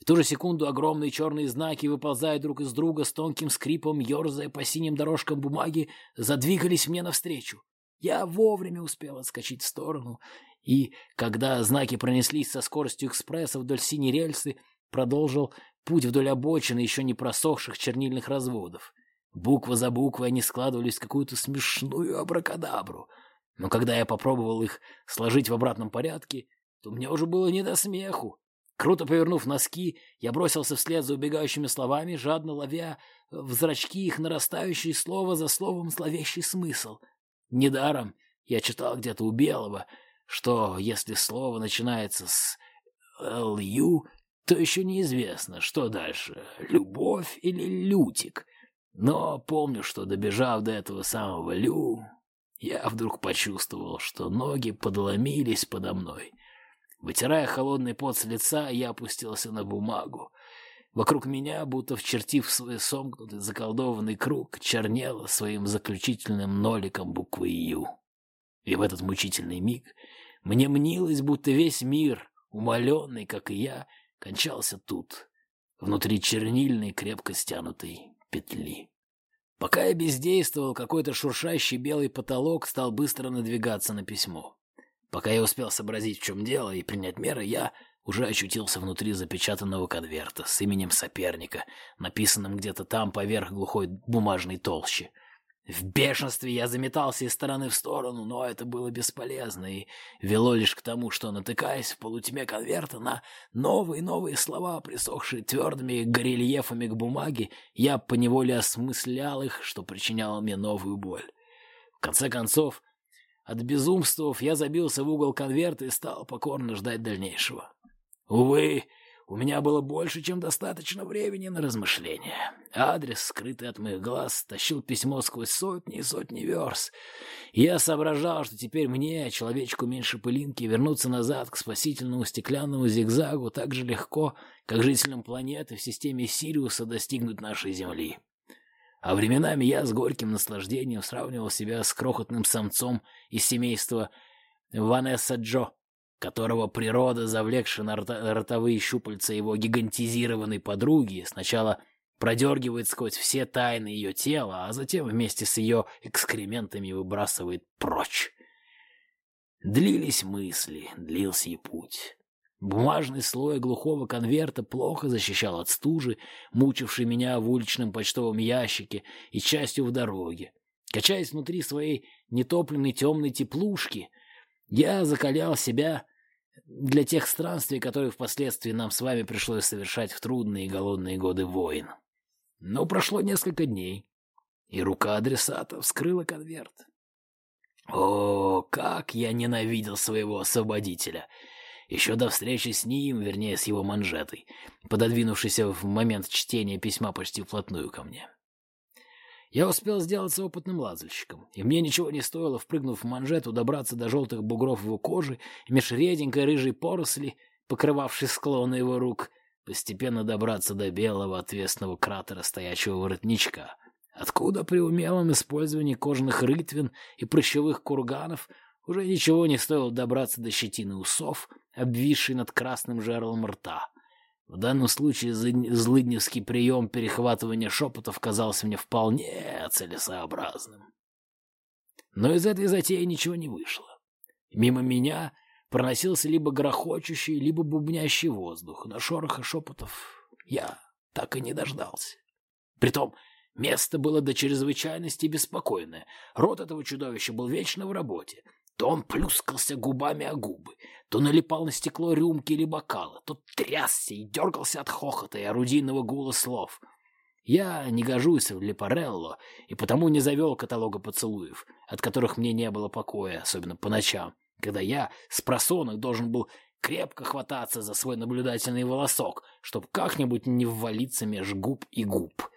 В ту же секунду огромные черные знаки, выползая друг из друга с тонким скрипом, ерзая по синим дорожкам бумаги, задвигались мне навстречу. Я вовремя успел отскочить в сторону, и, когда знаки пронеслись со скоростью экспресса вдоль синей рельсы, продолжил путь вдоль обочины еще не просохших чернильных разводов. Буква за буквой они складывались в какую-то смешную абракадабру. Но когда я попробовал их сложить в обратном порядке, то мне уже было не до смеху. Круто повернув носки, я бросился вслед за убегающими словами, жадно ловя в зрачки их нарастающий слово за словом зловещий смысл — Недаром я читал где-то у Белого, что если слово начинается с «лью», то еще неизвестно, что дальше — любовь или лютик. Но помню, что, добежав до этого самого «лю», я вдруг почувствовал, что ноги подломились подо мной. Вытирая холодный пот с лица, я опустился на бумагу. Вокруг меня, будто вчертив свой сомкнутый заколдованный круг, чернела своим заключительным ноликом буквы «Ю». И в этот мучительный миг мне мнилось, будто весь мир, умоленный, как и я, кончался тут, внутри чернильной, крепко стянутой петли. Пока я бездействовал, какой-то шуршащий белый потолок стал быстро надвигаться на письмо. Пока я успел сообразить, в чем дело, и принять меры, я уже очутился внутри запечатанного конверта с именем соперника, написанным где-то там поверх глухой бумажной толщи. В бешенстве я заметался из стороны в сторону, но это было бесполезно и вело лишь к тому, что, натыкаясь в полутьме конверта на новые новые слова, присохшие твердыми горельефами к бумаге, я поневоле осмыслял их, что причиняло мне новую боль. В конце концов, от безумствов я забился в угол конверта и стал покорно ждать дальнейшего. Увы, у меня было больше, чем достаточно времени на размышления. Адрес, скрытый от моих глаз, тащил письмо сквозь сотни и сотни верст. Я соображал, что теперь мне, человечку меньше пылинки, вернуться назад к спасительному стеклянному зигзагу так же легко, как жителям планеты в системе Сириуса достигнуть нашей Земли. А временами я с горьким наслаждением сравнивал себя с крохотным самцом из семейства Ванесса Джо, которого природа, завлекшая на ротовые щупальца его гигантизированной подруги, сначала продергивает сквозь все тайны ее тела, а затем вместе с ее экскрементами выбрасывает прочь. Длились мысли, длился и путь. Бумажный слой глухого конверта плохо защищал от стужи, мучившей меня в уличном почтовом ящике и частью в дороге. Качаясь внутри своей нетопленной темной теплушки, я закалял себя для тех странствий, которые впоследствии нам с вами пришлось совершать в трудные и голодные годы войн. Но прошло несколько дней, и рука адресата вскрыла конверт. О, как я ненавидел своего освободителя! Еще до встречи с ним, вернее, с его манжетой, пододвинувшейся в момент чтения письма почти вплотную ко мне. Я успел сделаться опытным лазальщиком, и мне ничего не стоило, впрыгнув в манжету, добраться до желтых бугров его кожи, меж реденькой рыжей поросли, покрывавшей склоны его рук, постепенно добраться до белого отвесного кратера стоячего воротничка, откуда при умелом использовании кожаных рытвин и прыщевых курганов уже ничего не стоило добраться до щетины усов, обвисшей над красным жерлом рта — в данном случае злыдневский прием перехватывания шепотов казался мне вполне целесообразным. Но из этой затеи ничего не вышло. Мимо меня проносился либо грохочущий, либо бубнящий воздух. На шороха шепотов я так и не дождался. Притом место было до чрезвычайности беспокойное. Рот этого чудовища был вечно в работе. То он плюскался губами о губы, то налипал на стекло рюмки или бокала, то трясся и дергался от хохота и орудийного гула слов. Я не гожусь в Лепарелло и потому не завел каталога поцелуев, от которых мне не было покоя, особенно по ночам, когда я с просонок должен был крепко хвататься за свой наблюдательный волосок, чтобы как-нибудь не ввалиться меж губ и губ.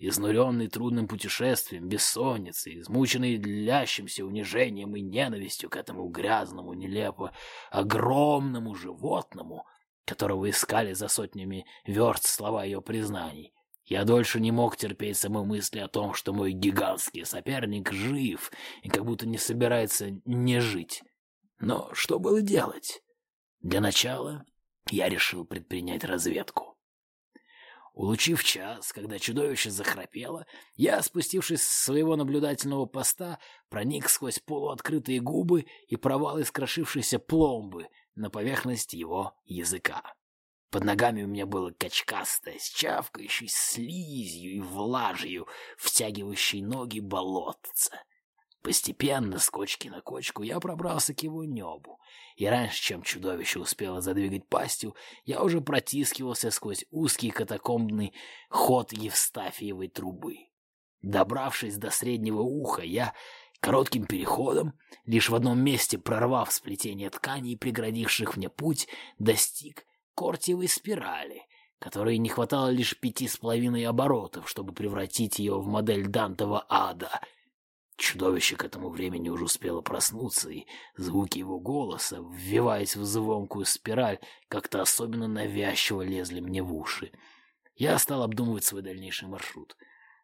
Изнуренный трудным путешествием, бессонницей, измученный длящимся унижением и ненавистью к этому грязному, нелепо огромному животному, которого искали за сотнями верст слова ее признаний, я дольше не мог терпеть самой мысли о том, что мой гигантский соперник жив и как будто не собирается не жить. Но что было делать? Для начала я решил предпринять разведку. Улучив час, когда чудовище захрапело, я, спустившись с своего наблюдательного поста, проник сквозь полуоткрытые губы и провал искрошившейся пломбы на поверхность его языка. Под ногами у меня было качкастое, с чавкающей слизью и влажью, втягивающей ноги болотце. Постепенно, с кочки на кочку, я пробрался к его небу, и раньше, чем чудовище успело задвигать пастью, я уже протискивался сквозь узкий катакомбный ход Евстафиевой трубы. Добравшись до среднего уха, я коротким переходом, лишь в одном месте прорвав сплетение тканей, преградивших мне путь, достиг кортевой спирали, которой не хватало лишь пяти с половиной оборотов, чтобы превратить ее в модель Дантова ада — Чудовище к этому времени уже успело проснуться, и звуки его голоса, ввиваясь в звонкую спираль, как-то особенно навязчиво лезли мне в уши. Я стал обдумывать свой дальнейший маршрут.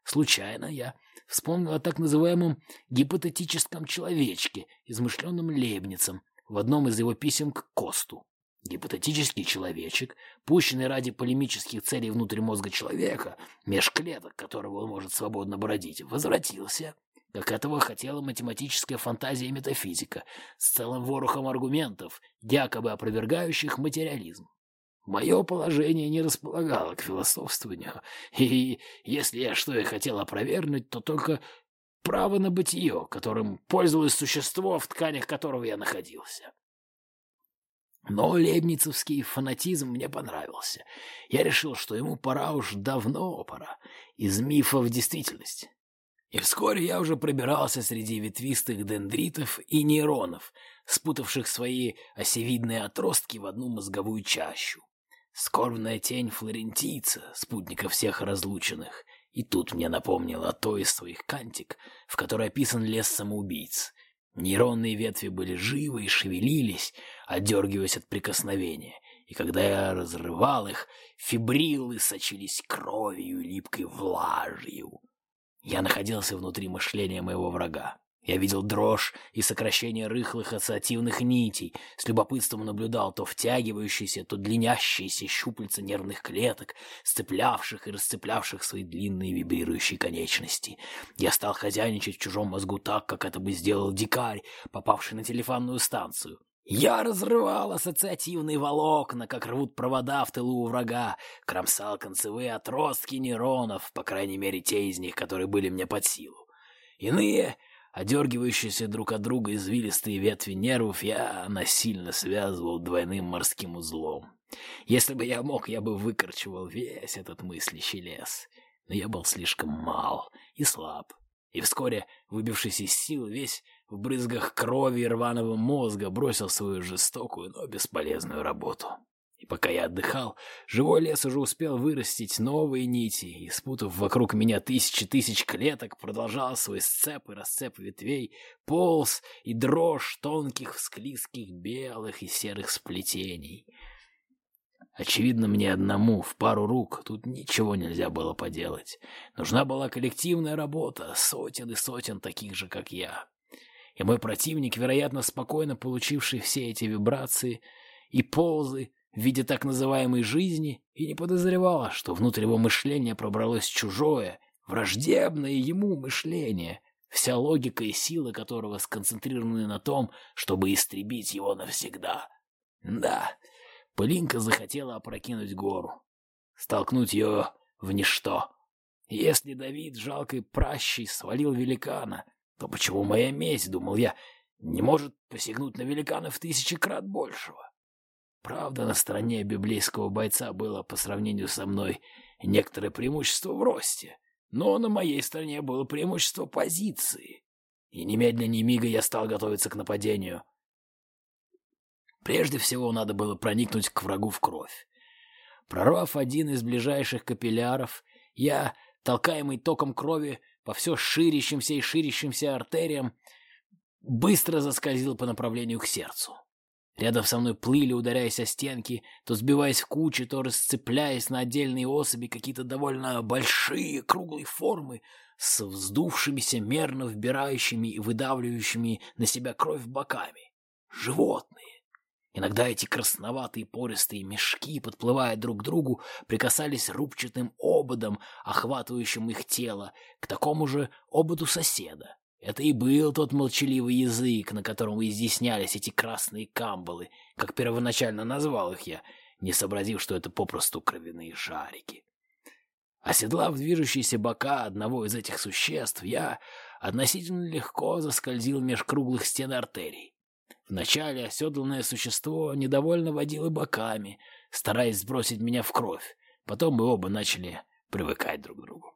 Случайно я вспомнил о так называемом гипотетическом человечке, измышленном Лебницем, в одном из его писем к Косту. Гипотетический человечек, пущенный ради полемических целей внутрь мозга человека, меж клеток которого он может свободно бродить, возвратился как этого хотела математическая фантазия и метафизика, с целым ворохом аргументов, якобы опровергающих материализм. Мое положение не располагало к философствованию, и если я что и хотел опровергнуть, то только право на бытие, которым пользовалось существо, в тканях которого я находился. Но лейбницевский фанатизм мне понравился. Я решил, что ему пора уж давно пора, из мифа в действительность. И вскоре я уже пробирался среди ветвистых дендритов и нейронов, спутавших свои осевидные отростки в одну мозговую чащу. Скорбная тень флорентийца, спутника всех разлученных, и тут мне напомнила о той из своих кантик, в которой описан лес самоубийц. Нейронные ветви были живы и шевелились, отдергиваясь от прикосновения, и когда я разрывал их, фибрилы сочились кровью и липкой влажью. Я находился внутри мышления моего врага. Я видел дрожь и сокращение рыхлых ассоциативных нитей, с любопытством наблюдал то втягивающиеся, то длинящиеся щупальца нервных клеток, сцеплявших и расцеплявших свои длинные вибрирующие конечности. Я стал хозяйничать в чужом мозгу так, как это бы сделал дикарь, попавший на телефонную станцию. Я разрывал ассоциативные волокна, как рвут провода в тылу у врага, кромсал концевые отростки нейронов, по крайней мере те из них, которые были мне под силу. Иные Одергивающиеся друг от друга извилистые ветви нервов я насильно связывал двойным морским узлом. Если бы я мог, я бы выкорчевал весь этот мыслящий лес. Но я был слишком мал и слаб. И вскоре, выбившись из сил, весь в брызгах крови и рваного мозга бросил свою жестокую, но бесполезную работу. И пока я отдыхал, живой лес уже успел вырастить новые нити, и, спутав вокруг меня тысячи тысяч клеток, продолжал свой сцеп и расцеп ветвей, полз и дрожь тонких, склизких, белых и серых сплетений. Очевидно, мне одному, в пару рук, тут ничего нельзя было поделать. Нужна была коллективная работа, сотен и сотен таких же, как я. И мой противник, вероятно, спокойно получивший все эти вибрации и ползы, в виде так называемой жизни и не подозревала, что внутрь его мышления пробралось чужое, враждебное ему мышление, вся логика и сила которого сконцентрированы на том, чтобы истребить его навсегда. Да, пылинка захотела опрокинуть гору, столкнуть ее в ничто. Если Давид, жалкой пращей, свалил великана, то почему моя месть, думал я, не может посягнуть на великана в тысячи крат большего? Правда, на стороне библейского бойца было по сравнению со мной некоторое преимущество в росте, но на моей стороне было преимущество позиции. И немедленно ни мига я стал готовиться к нападению. Прежде всего надо было проникнуть к врагу в кровь. Прорвав один из ближайших капилляров, я, толкаемый током крови по все ширящимся и ширящимся артериям, быстро заскользил по направлению к сердцу. Рядом со мной плыли, ударяясь о стенки, то сбиваясь в кучи, то расцепляясь на отдельные особи какие-то довольно большие круглые формы с вздувшимися, мерно вбирающими и выдавливающими на себя кровь боками. Животные. Иногда эти красноватые пористые мешки, подплывая друг к другу, прикасались рубчатым ободом, охватывающим их тело, к такому же ободу соседа. Это и был тот молчаливый язык, на котором изъяснялись эти красные камбалы, как первоначально назвал их я, не сообразив, что это попросту кровяные шарики. Оседлав движущиеся бока одного из этих существ, я относительно легко заскользил меж круглых стен артерий. Вначале оседланное существо недовольно водило боками, стараясь сбросить меня в кровь. Потом мы оба начали привыкать друг к другу.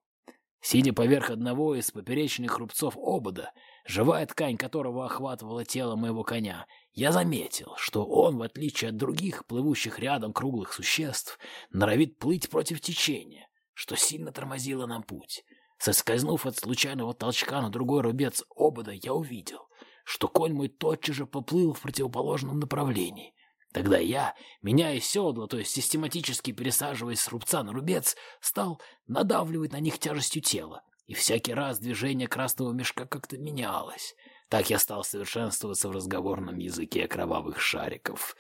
Сидя поверх одного из поперечных рубцов обода, живая ткань которого охватывала тело моего коня, я заметил, что он, в отличие от других плывущих рядом круглых существ, норовит плыть против течения, что сильно тормозило нам путь. Соскользнув от случайного толчка на другой рубец обода, я увидел, что конь мой тотчас же поплыл в противоположном направлении. Тогда я, меняя седла, то есть систематически пересаживаясь с рубца на рубец, стал надавливать на них тяжестью тела, и всякий раз движение красного мешка как-то менялось. Так я стал совершенствоваться в разговорном языке кровавых шариков.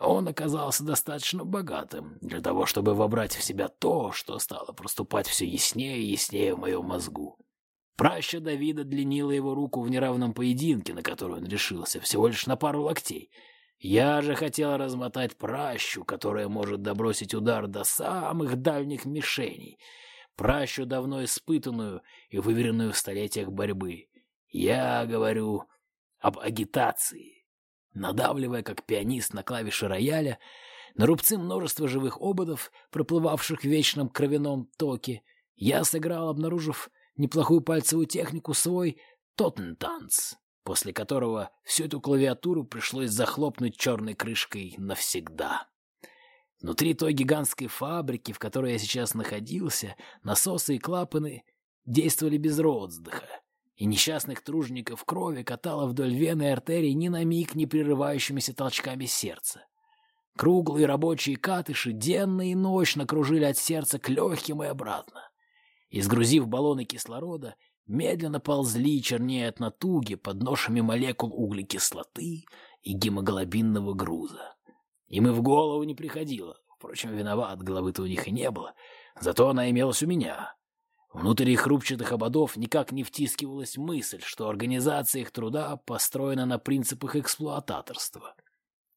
Он оказался достаточно богатым для того, чтобы вобрать в себя то, что стало проступать все яснее и яснее в моем мозгу. Праща Давида длинила его руку в неравном поединке, на который он решился, всего лишь на пару локтей — я же хотел размотать пращу, которая может добросить удар до самых дальних мишеней. пращу давно испытанную и выверенную в столетиях борьбы. Я говорю об агитации. Надавливая, как пианист на клавиши рояля, на рубцы множества живых ободов, проплывавших в вечном кровяном токе, я сыграл, обнаружив неплохую пальцевую технику, свой «Тоттентанц», после которого всю эту клавиатуру пришлось захлопнуть черной крышкой навсегда. Внутри той гигантской фабрики, в которой я сейчас находился, насосы и клапаны действовали без роздыха, и несчастных тружников крови катало вдоль вены и артерий ни на миг не прерывающимися толчками сердца. Круглые рабочие катыши денно и ночно кружили от сердца к легким и обратно. Изгрузив баллоны кислорода, медленно ползли, чернее от натуги, под ношами молекул углекислоты и гемоглобинного груза. Им и в голову не приходило. Впрочем, виноват, головы-то у них и не было. Зато она имелась у меня. Внутрь их рубчатых ободов никак не втискивалась мысль, что организация их труда построена на принципах эксплуататорства.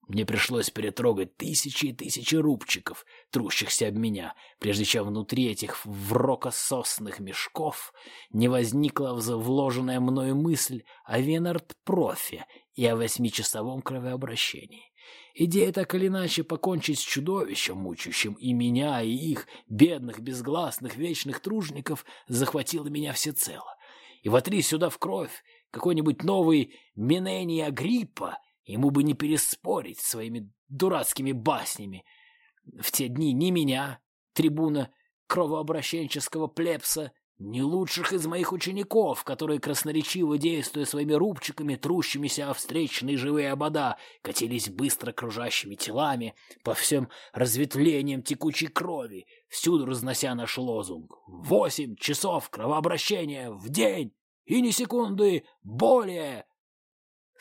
Мне пришлось перетрогать тысячи и тысячи рубчиков, трущихся об меня, прежде чем внутри этих врокососных мешков не возникла вложенная мною мысль о Венард-профе и о восьмичасовом кровообращении. Идея так или иначе покончить с чудовищем, мучающим и меня, и их, бедных, безгласных, вечных тружников, захватила меня всецело. И вотри сюда в кровь какой-нибудь новый Менений Агриппа, ему бы не переспорить своими дурацкими баснями. В те дни ни меня, трибуна кровообращенческого плебса, не лучших из моих учеников, которые, красноречиво действуя своими рубчиками, трущимися о встречные живые обода, катились быстро кружащими телами по всем разветвлениям текучей крови, всюду разнося наш лозунг «Восемь часов кровообращения в день и ни секунды более!»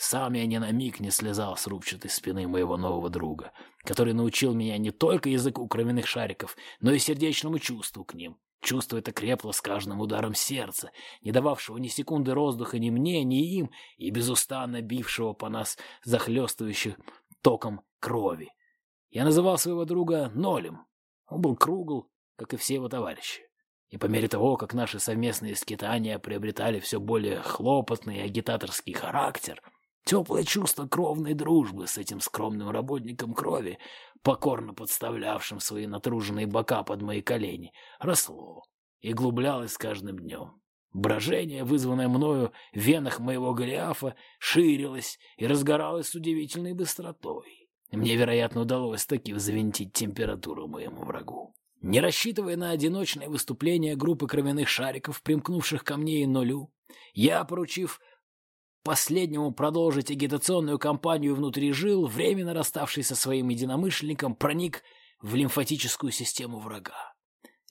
Сам я ни на миг не слезал с рубчатой спины моего нового друга, который научил меня не только языку кровяных шариков, но и сердечному чувству к ним. Чувство это крепло с каждым ударом сердца, не дававшего ни секунды роздуха ни мне, ни им, и безустанно бившего по нас захлестывающим током крови. Я называл своего друга Нолем. Он был кругл, как и все его товарищи. И по мере того, как наши совместные скитания приобретали все более хлопотный агитаторский характер — Теплое чувство кровной дружбы с этим скромным работником крови, покорно подставлявшим свои натруженные бока под мои колени, росло и глублялось с каждым днем. Брожение, вызванное мною в венах моего Голиафа, ширилось и разгоралось с удивительной быстротой. Мне, вероятно, удалось таки взвинтить температуру моему врагу. Не рассчитывая на одиночное выступление группы кровяных шариков, примкнувших ко мне и нулю, я, поручив последнему продолжить агитационную кампанию внутри жил, временно расставший со своим единомышленником, проник в лимфатическую систему врага.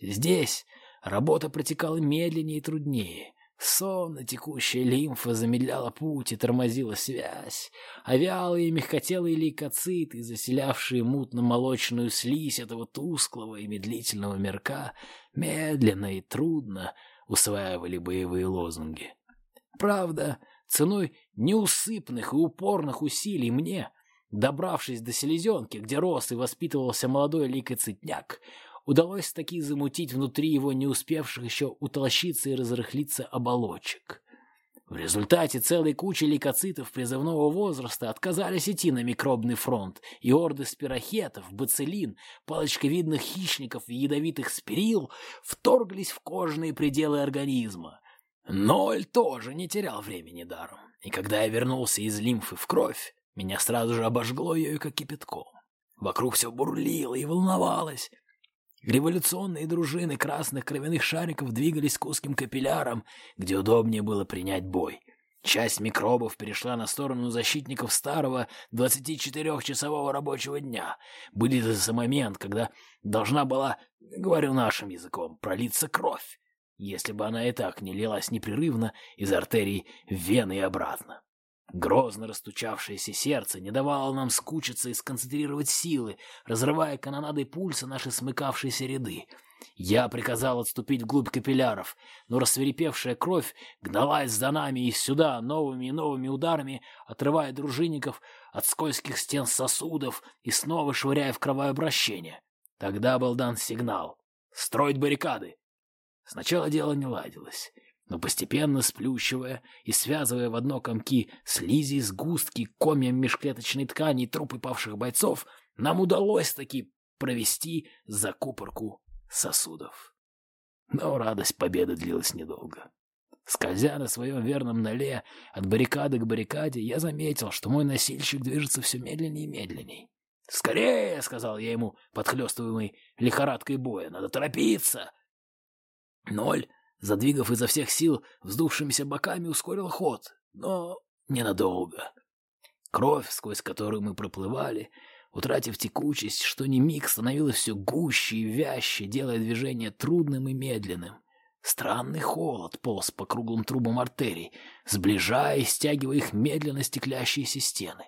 Здесь работа протекала медленнее и труднее. Сонно текущая лимфа замедляла путь и тормозила связь, а вялые мягкотелые лейкоциты, заселявшие мутно-молочную слизь этого тусклого и медлительного мерка, медленно и трудно усваивали боевые лозунги. Правда, Ценой неусыпных и упорных усилий мне, добравшись до селезенки, где рос и воспитывался молодой лейкоцитняк, удалось таки замутить внутри его не успевших еще утолщиться и разрыхлиться оболочек. В результате целой кучи лейкоцитов призывного возраста отказались идти на микробный фронт, и орды спирохетов, бациллин, палочковидных хищников и ядовитых спирил вторглись в кожные пределы организма, Ноль тоже не терял времени даром, и когда я вернулся из лимфы в кровь, меня сразу же обожгло ею как кипятком. Вокруг все бурлило и волновалось. Революционные дружины красных кровяных шариков двигались к узким капиллярам, где удобнее было принять бой. Часть микробов перешла на сторону защитников старого 24-часового рабочего дня. Были за момент, когда должна была, говорю нашим языком, пролиться кровь если бы она и так не лилась непрерывно из артерий в вены и обратно. Грозно растучавшееся сердце не давало нам скучиться и сконцентрировать силы, разрывая канонадой пульса наши смыкавшиеся ряды. Я приказал отступить вглубь капилляров, но рассверепевшая кровь гналась за нами и сюда новыми и новыми ударами, отрывая дружинников от скользких стен сосудов и снова швыряя в кровообращение. Тогда был дан сигнал «Строить баррикады!» Сначала дело не ладилось, но постепенно сплющивая и связывая в одно комки слизи, сгустки, комья межклеточной ткани и трупы павших бойцов, нам удалось таки провести закупорку сосудов. Но радость победы длилась недолго. Скользя на своем верном ноле от баррикады к баррикаде, я заметил, что мой носильщик движется все медленнее и медленнее. «Скорее!» — сказал я ему, подхлестываемый лихорадкой боя. «Надо торопиться!» Ноль, задвигав изо всех сил вздувшимися боками, ускорил ход, но ненадолго. Кровь, сквозь которую мы проплывали, утратив текучесть, что ни миг становилась все гуще и вяще, делая движение трудным и медленным. Странный холод полз по круглым трубам артерий, сближая и стягивая их медленно стеклящиеся стены.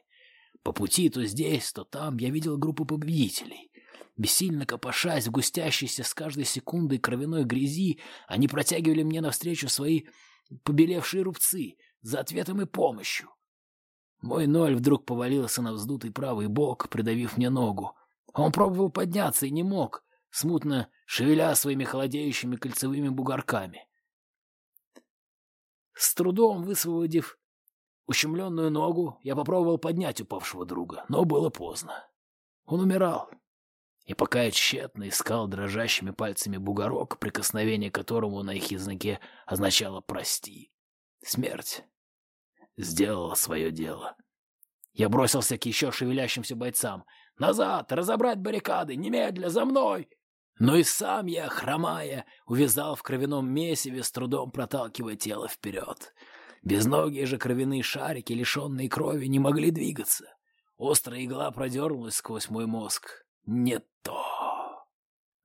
По пути то здесь, то там я видел группу победителей. Бессильно копошась в густящейся с каждой секундой кровяной грязи, они протягивали мне навстречу свои побелевшие рубцы за ответом и помощью. Мой ноль вдруг повалился на вздутый правый бок, придавив мне ногу. Он пробовал подняться и не мог, смутно шевеля своими холодеющими кольцевыми бугорками. С трудом высвободив ущемленную ногу, я попробовал поднять упавшего друга, но было поздно. Он умирал. И пока я тщетно искал дрожащими пальцами бугорок, прикосновение которому на их языке означало «прости», смерть сделала свое дело. Я бросился к еще шевелящимся бойцам. «Назад! Разобрать баррикады! Немедля! За мной!» Но и сам я, хромая, увязал в кровяном месиве, с трудом проталкивая тело вперед. Безногие же кровяные шарики, лишенные крови, не могли двигаться. Острая игла продернулась сквозь мой мозг. Не то.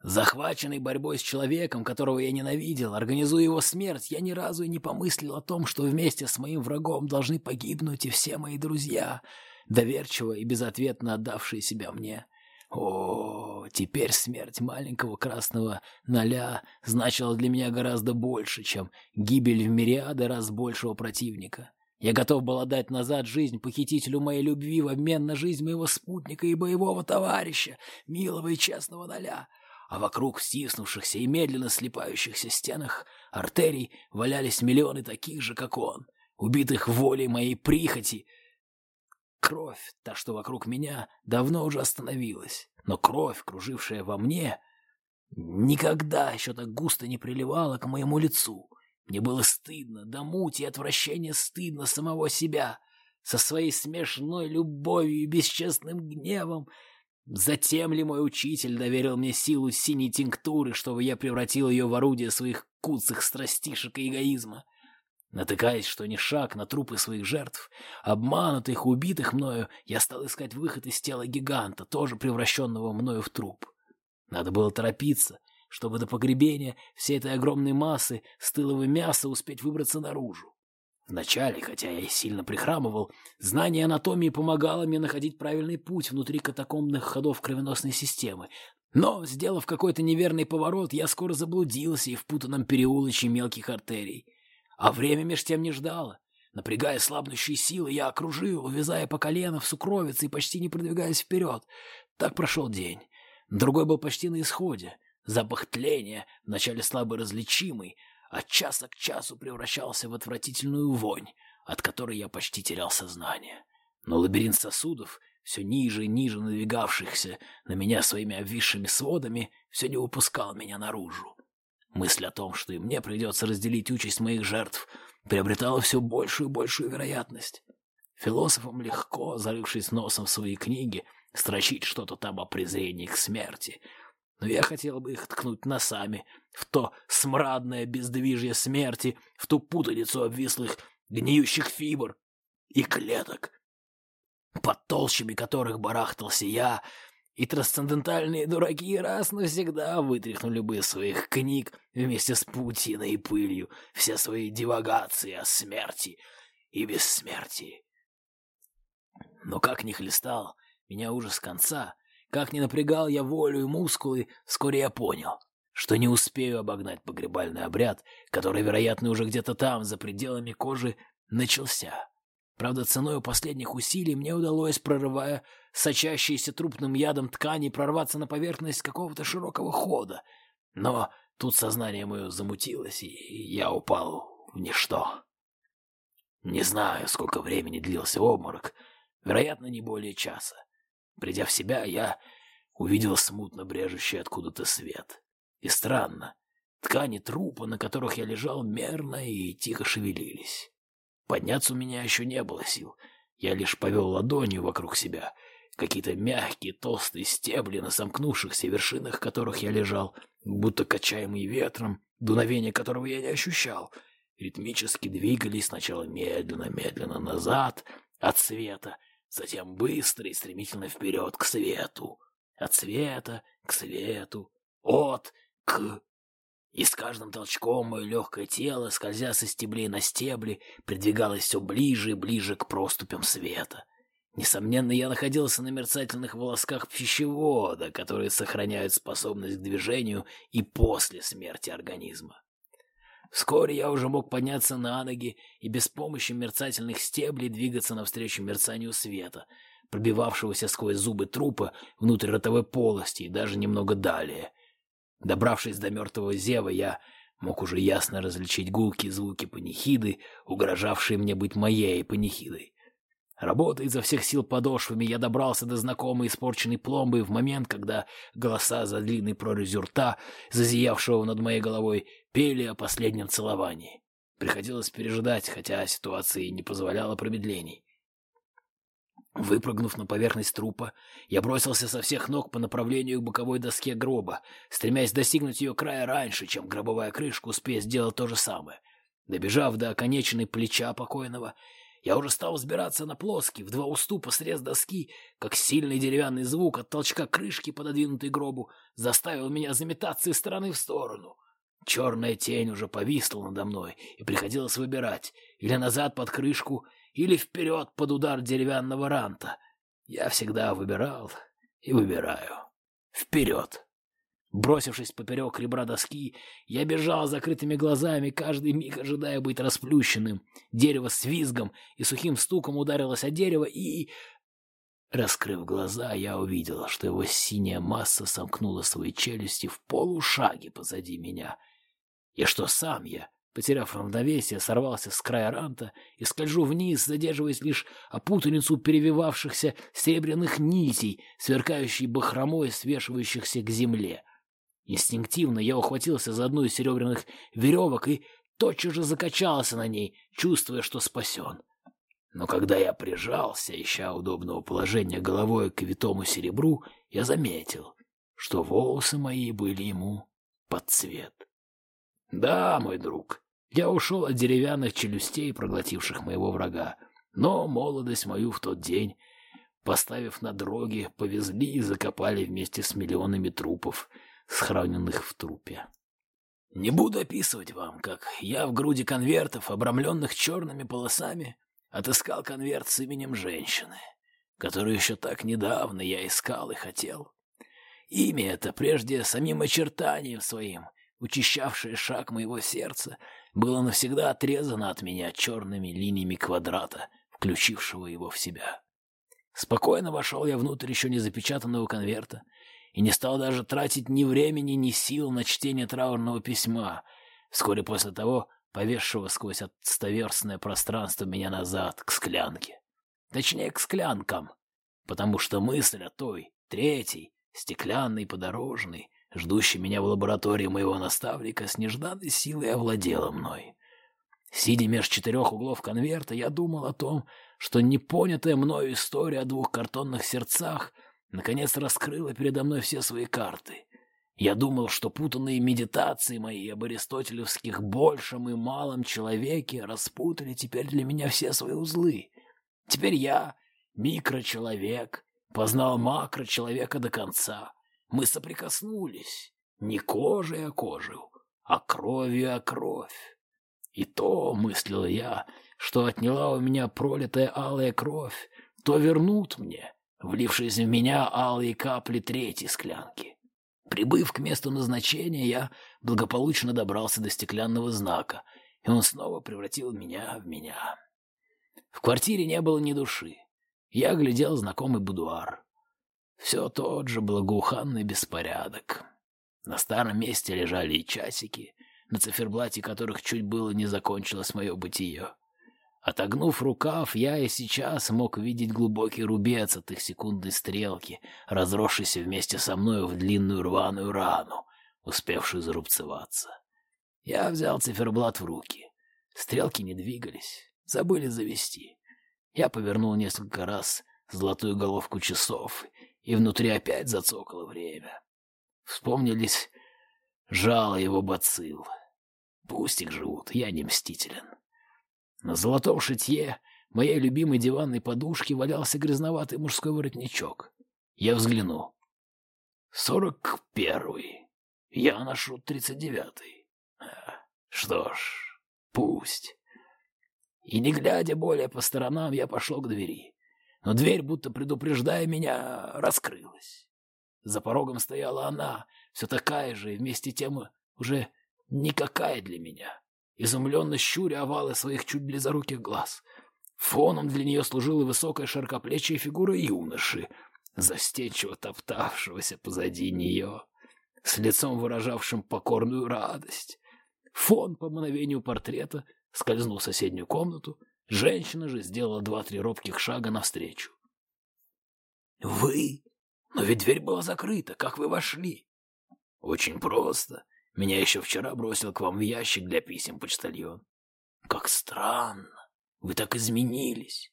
Захваченный борьбой с человеком, которого я ненавидел, организуя его смерть, я ни разу и не помыслил о том, что вместе с моим врагом должны погибнуть и все мои друзья, доверчиво и безответно отдавшие себя мне. О, теперь смерть маленького красного ноля значила для меня гораздо больше, чем гибель в мириады раз большего противника. Я готов был отдать назад жизнь похитителю моей любви в обмен на жизнь моего спутника и боевого товарища, милого и честного ноля. А вокруг стиснувшихся и медленно слипающихся стенах артерий валялись миллионы таких же, как он, убитых волей моей прихоти — Кровь, та, что вокруг меня, давно уже остановилась, но кровь, кружившая во мне, никогда еще так густо не приливала к моему лицу. Мне было стыдно, до мути и отвращения стыдно самого себя, со своей смешной любовью и бесчестным гневом. Затем ли мой учитель доверил мне силу синей тинктуры, чтобы я превратил ее в орудие своих куцых страстишек и эгоизма? Натыкаясь, что ни шаг на трупы своих жертв, обманутых, убитых мною, я стал искать выход из тела гиганта, тоже превращенного мною в труп. Надо было торопиться, чтобы до погребения всей этой огромной массы стылого мяса успеть выбраться наружу. Вначале, хотя я и сильно прихрамывал, знание анатомии помогало мне находить правильный путь внутри катакомбных ходов кровеносной системы. Но, сделав какой-то неверный поворот, я скоро заблудился и в путанном переулоче мелких артерий. А время меж тем не ждало. Напрягая слабнущие силы, я окружил, увязая по колено в сукровице и почти не продвигаясь вперед. Так прошел день. Другой был почти на исходе. Запах тления, вначале слабо различимый, от часа к часу превращался в отвратительную вонь, от которой я почти терял сознание. Но лабиринт сосудов, все ниже и ниже надвигавшихся на меня своими обвисшими сводами, все не выпускал меня наружу. Мысль о том, что и мне придется разделить участь моих жертв, приобретала все большую и большую вероятность. Философам легко, зарывшись носом в свои книги, строчить что-то там о презрении к смерти. Но я хотел бы их ткнуть носами в то смрадное бездвижье смерти, в ту путаницу обвислых гниющих фибр и клеток, под толщами которых барахтался я, и трансцендентальные дураки раз навсегда вытряхнули бы из своих книг вместе с паутиной и пылью все свои дивагации о смерти и бессмертии. Но как ни хлестал меня ужас конца, как ни напрягал я волю и мускулы, вскоре я понял, что не успею обогнать погребальный обряд, который, вероятно, уже где-то там, за пределами кожи, начался. Правда, ценой последних усилий мне удалось, прорывая сочащиеся трупным ядом ткани, прорваться на поверхность какого-то широкого хода. Но Тут сознание мое замутилось, и я упал в ничто. Не знаю, сколько времени длился обморок, вероятно, не более часа. Придя в себя, я увидел смутно брежущий откуда-то свет. И странно, ткани трупа, на которых я лежал, мерно и тихо шевелились. Подняться у меня еще не было сил. Я лишь повел ладонью вокруг себя. Какие-то мягкие, толстые стебли, на сомкнувшихся вершинах которых я лежал, будто качаемый ветром, дуновение которого я не ощущал, ритмически двигались сначала медленно-медленно назад от света, затем быстро и стремительно вперед к свету, от света к свету, от к... И с каждым толчком мое легкое тело, скользя со стеблей на стебли, придвигалось все ближе и ближе к проступям света. Несомненно, я находился на мерцательных волосках пищевода, которые сохраняют способность к движению и после смерти организма. Вскоре я уже мог подняться на ноги и без помощи мерцательных стеблей двигаться навстречу мерцанию света, пробивавшегося сквозь зубы трупа внутрь ротовой полости и даже немного далее. Добравшись до мертвого зева, я мог уже ясно различить гулкие звуки панихиды, угрожавшие мне быть моей панихидой. Работая изо всех сил подошвами, я добрался до знакомой испорченной пломбы в момент, когда голоса за длинной прорезью рта, зазиявшего над моей головой, пели о последнем целовании. Приходилось пережидать, хотя ситуация не позволяла промедлений. Выпрыгнув на поверхность трупа, я бросился со всех ног по направлению к боковой доске гроба, стремясь достигнуть ее края раньше, чем гробовая крышка успеет сделать то же самое. Добежав до оконечной плеча покойного, я уже стал взбираться на плоский, в два уступа срез доски, как сильный деревянный звук от толчка крышки, пододвинутой гробу, заставил меня заметаться из стороны в сторону. Черная тень уже повисла надо мной, и приходилось выбирать, или назад под крышку, или вперед под удар деревянного ранта. Я всегда выбирал и выбираю. Вперед! Бросившись поперек ребра доски, я бежал закрытыми глазами, каждый миг ожидая быть расплющенным. Дерево с визгом и сухим стуком ударилось о дерево и... Раскрыв глаза, я увидел, что его синяя масса сомкнула свои челюсти в полушаге позади меня. И что сам я, потеряв равновесие, сорвался с края ранта и скольжу вниз, задерживаясь лишь о путаницу перевивавшихся серебряных нитей, сверкающей бахромой, свешивающихся к земле. Инстинктивно я ухватился за одну из серебряных веревок и тотчас же закачался на ней, чувствуя, что спасен. Но когда я прижался, ища удобного положения головой к витому серебру, я заметил, что волосы мои были ему под цвет. Да, мой друг, я ушел от деревянных челюстей, проглотивших моего врага, но молодость мою в тот день, поставив на дроги, повезли и закопали вместе с миллионами трупов — схороненных в трупе. Не буду описывать вам, как я в груди конвертов, обрамленных черными полосами, отыскал конверт с именем женщины, которую еще так недавно я искал и хотел. Имя это, прежде самим очертанием своим, учащавшее шаг моего сердца, было навсегда отрезано от меня черными линиями квадрата, включившего его в себя. Спокойно вошел я внутрь еще не запечатанного конверта и не стал даже тратить ни времени, ни сил на чтение траурного письма, вскоре после того повесшего сквозь отстоверстное пространство меня назад, к склянке. Точнее, к склянкам, потому что мысль о той, третьей, стеклянной, подорожной, ждущей меня в лаборатории моего наставника, с нежданной силой овладела мной. Сидя меж четырех углов конверта, я думал о том, что непонятая мною история о двух картонных сердцах — наконец раскрыла передо мной все свои карты. Я думал, что путанные медитации мои об аристотелевских большем и малом человеке распутали теперь для меня все свои узлы. Теперь я, микрочеловек, познал макрочеловека до конца. Мы соприкоснулись не кожей о кожу, а кровью о кровь. И то, мыслил я, что отняла у меня пролитая алая кровь, то вернут мне, влившись в меня алые капли третьей склянки. Прибыв к месту назначения, я благополучно добрался до стеклянного знака, и он снова превратил меня в меня. В квартире не было ни души. Я глядел знакомый будуар. Все тот же благоуханный беспорядок. На старом месте лежали и часики, на циферблате которых чуть было не закончилось мое бытие. Отогнув рукав, я и сейчас мог видеть глубокий рубец от их секундной стрелки, разросшийся вместе со мной в длинную рваную рану, успевшую зарубцеваться. Я взял циферблат в руки. Стрелки не двигались, забыли завести. Я повернул несколько раз золотую головку часов, и внутри опять зацокало время. Вспомнились жало его бацилл. Пусть их живут, я не мстителен. На золотом шитье моей любимой диванной подушки валялся грязноватый мужской воротничок. Я взглянул. Сорок первый. Я ношу тридцать девятый. Что ж, пусть. И не глядя более по сторонам, я пошел к двери. Но дверь, будто предупреждая меня, раскрылась. За порогом стояла она, все такая же, и вместе тем уже никакая для меня изумленно щуря овалы своих чуть близоруких глаз. Фоном для нее служила высокая широкоплечья фигура юноши, застенчиво топтавшегося позади нее, с лицом выражавшим покорную радость. Фон по мгновению портрета скользнул в соседнюю комнату, женщина же сделала два-три робких шага навстречу. «Вы? Но ведь дверь была закрыта, как вы вошли?» «Очень просто. Меня еще вчера бросил к вам в ящик для писем почтальон. Как странно. Вы так изменились.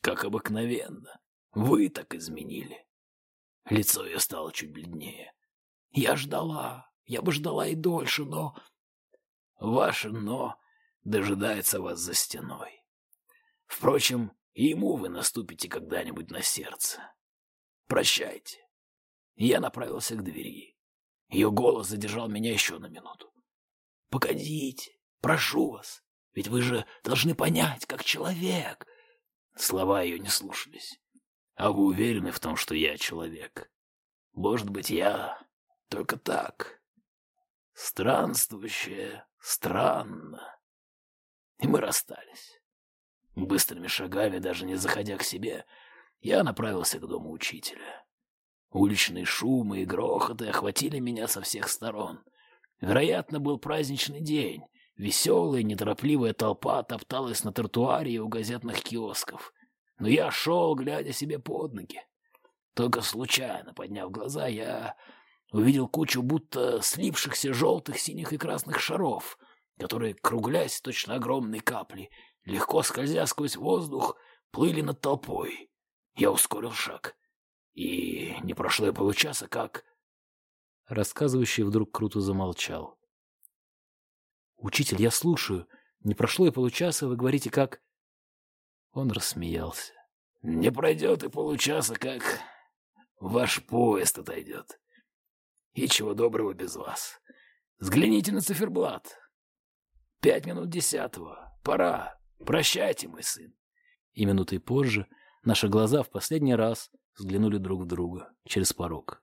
Как обыкновенно. Вы так изменили. Лицо ее стало чуть бледнее. Я ждала. Я бы ждала и дольше, но... Ваше «но» дожидается вас за стеной. Впрочем, и ему вы наступите когда-нибудь на сердце. Прощайте. Я направился к двери. Ее голос задержал меня еще на минуту. «Погодите, прошу вас, ведь вы же должны понять, как человек». Слова ее не слушались. «А вы уверены в том, что я человек? Может быть, я только так. Странствующее странно». И мы расстались. Быстрыми шагами, даже не заходя к себе, я направился к дому учителя. Уличные шумы и грохоты охватили меня со всех сторон. Вероятно, был праздничный день. Веселая, неторопливая толпа топталась на тротуаре и у газетных киосков. Но я шел, глядя себе под ноги. Только случайно, подняв глаза, я увидел кучу будто слипшихся желтых, синих и красных шаров, которые, круглясь точно огромные капли, легко скользя сквозь воздух, плыли над толпой. Я ускорил шаг. И не прошло и получаса, как... Рассказывающий вдруг круто замолчал. «Учитель, я слушаю. Не прошло и получаса, вы говорите, как...» Он рассмеялся. «Не пройдет и получаса, как ваш поезд отойдет. И чего доброго без вас. Взгляните на циферблат. Пять минут десятого. Пора. Прощайте, мой сын». И минутой позже наши глаза в последний раз взглянули друг в друга через порог.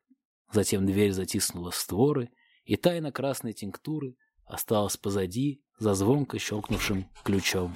Затем дверь затиснула створы, и тайна красной тинктуры осталась позади за звонко щелкнувшим ключом.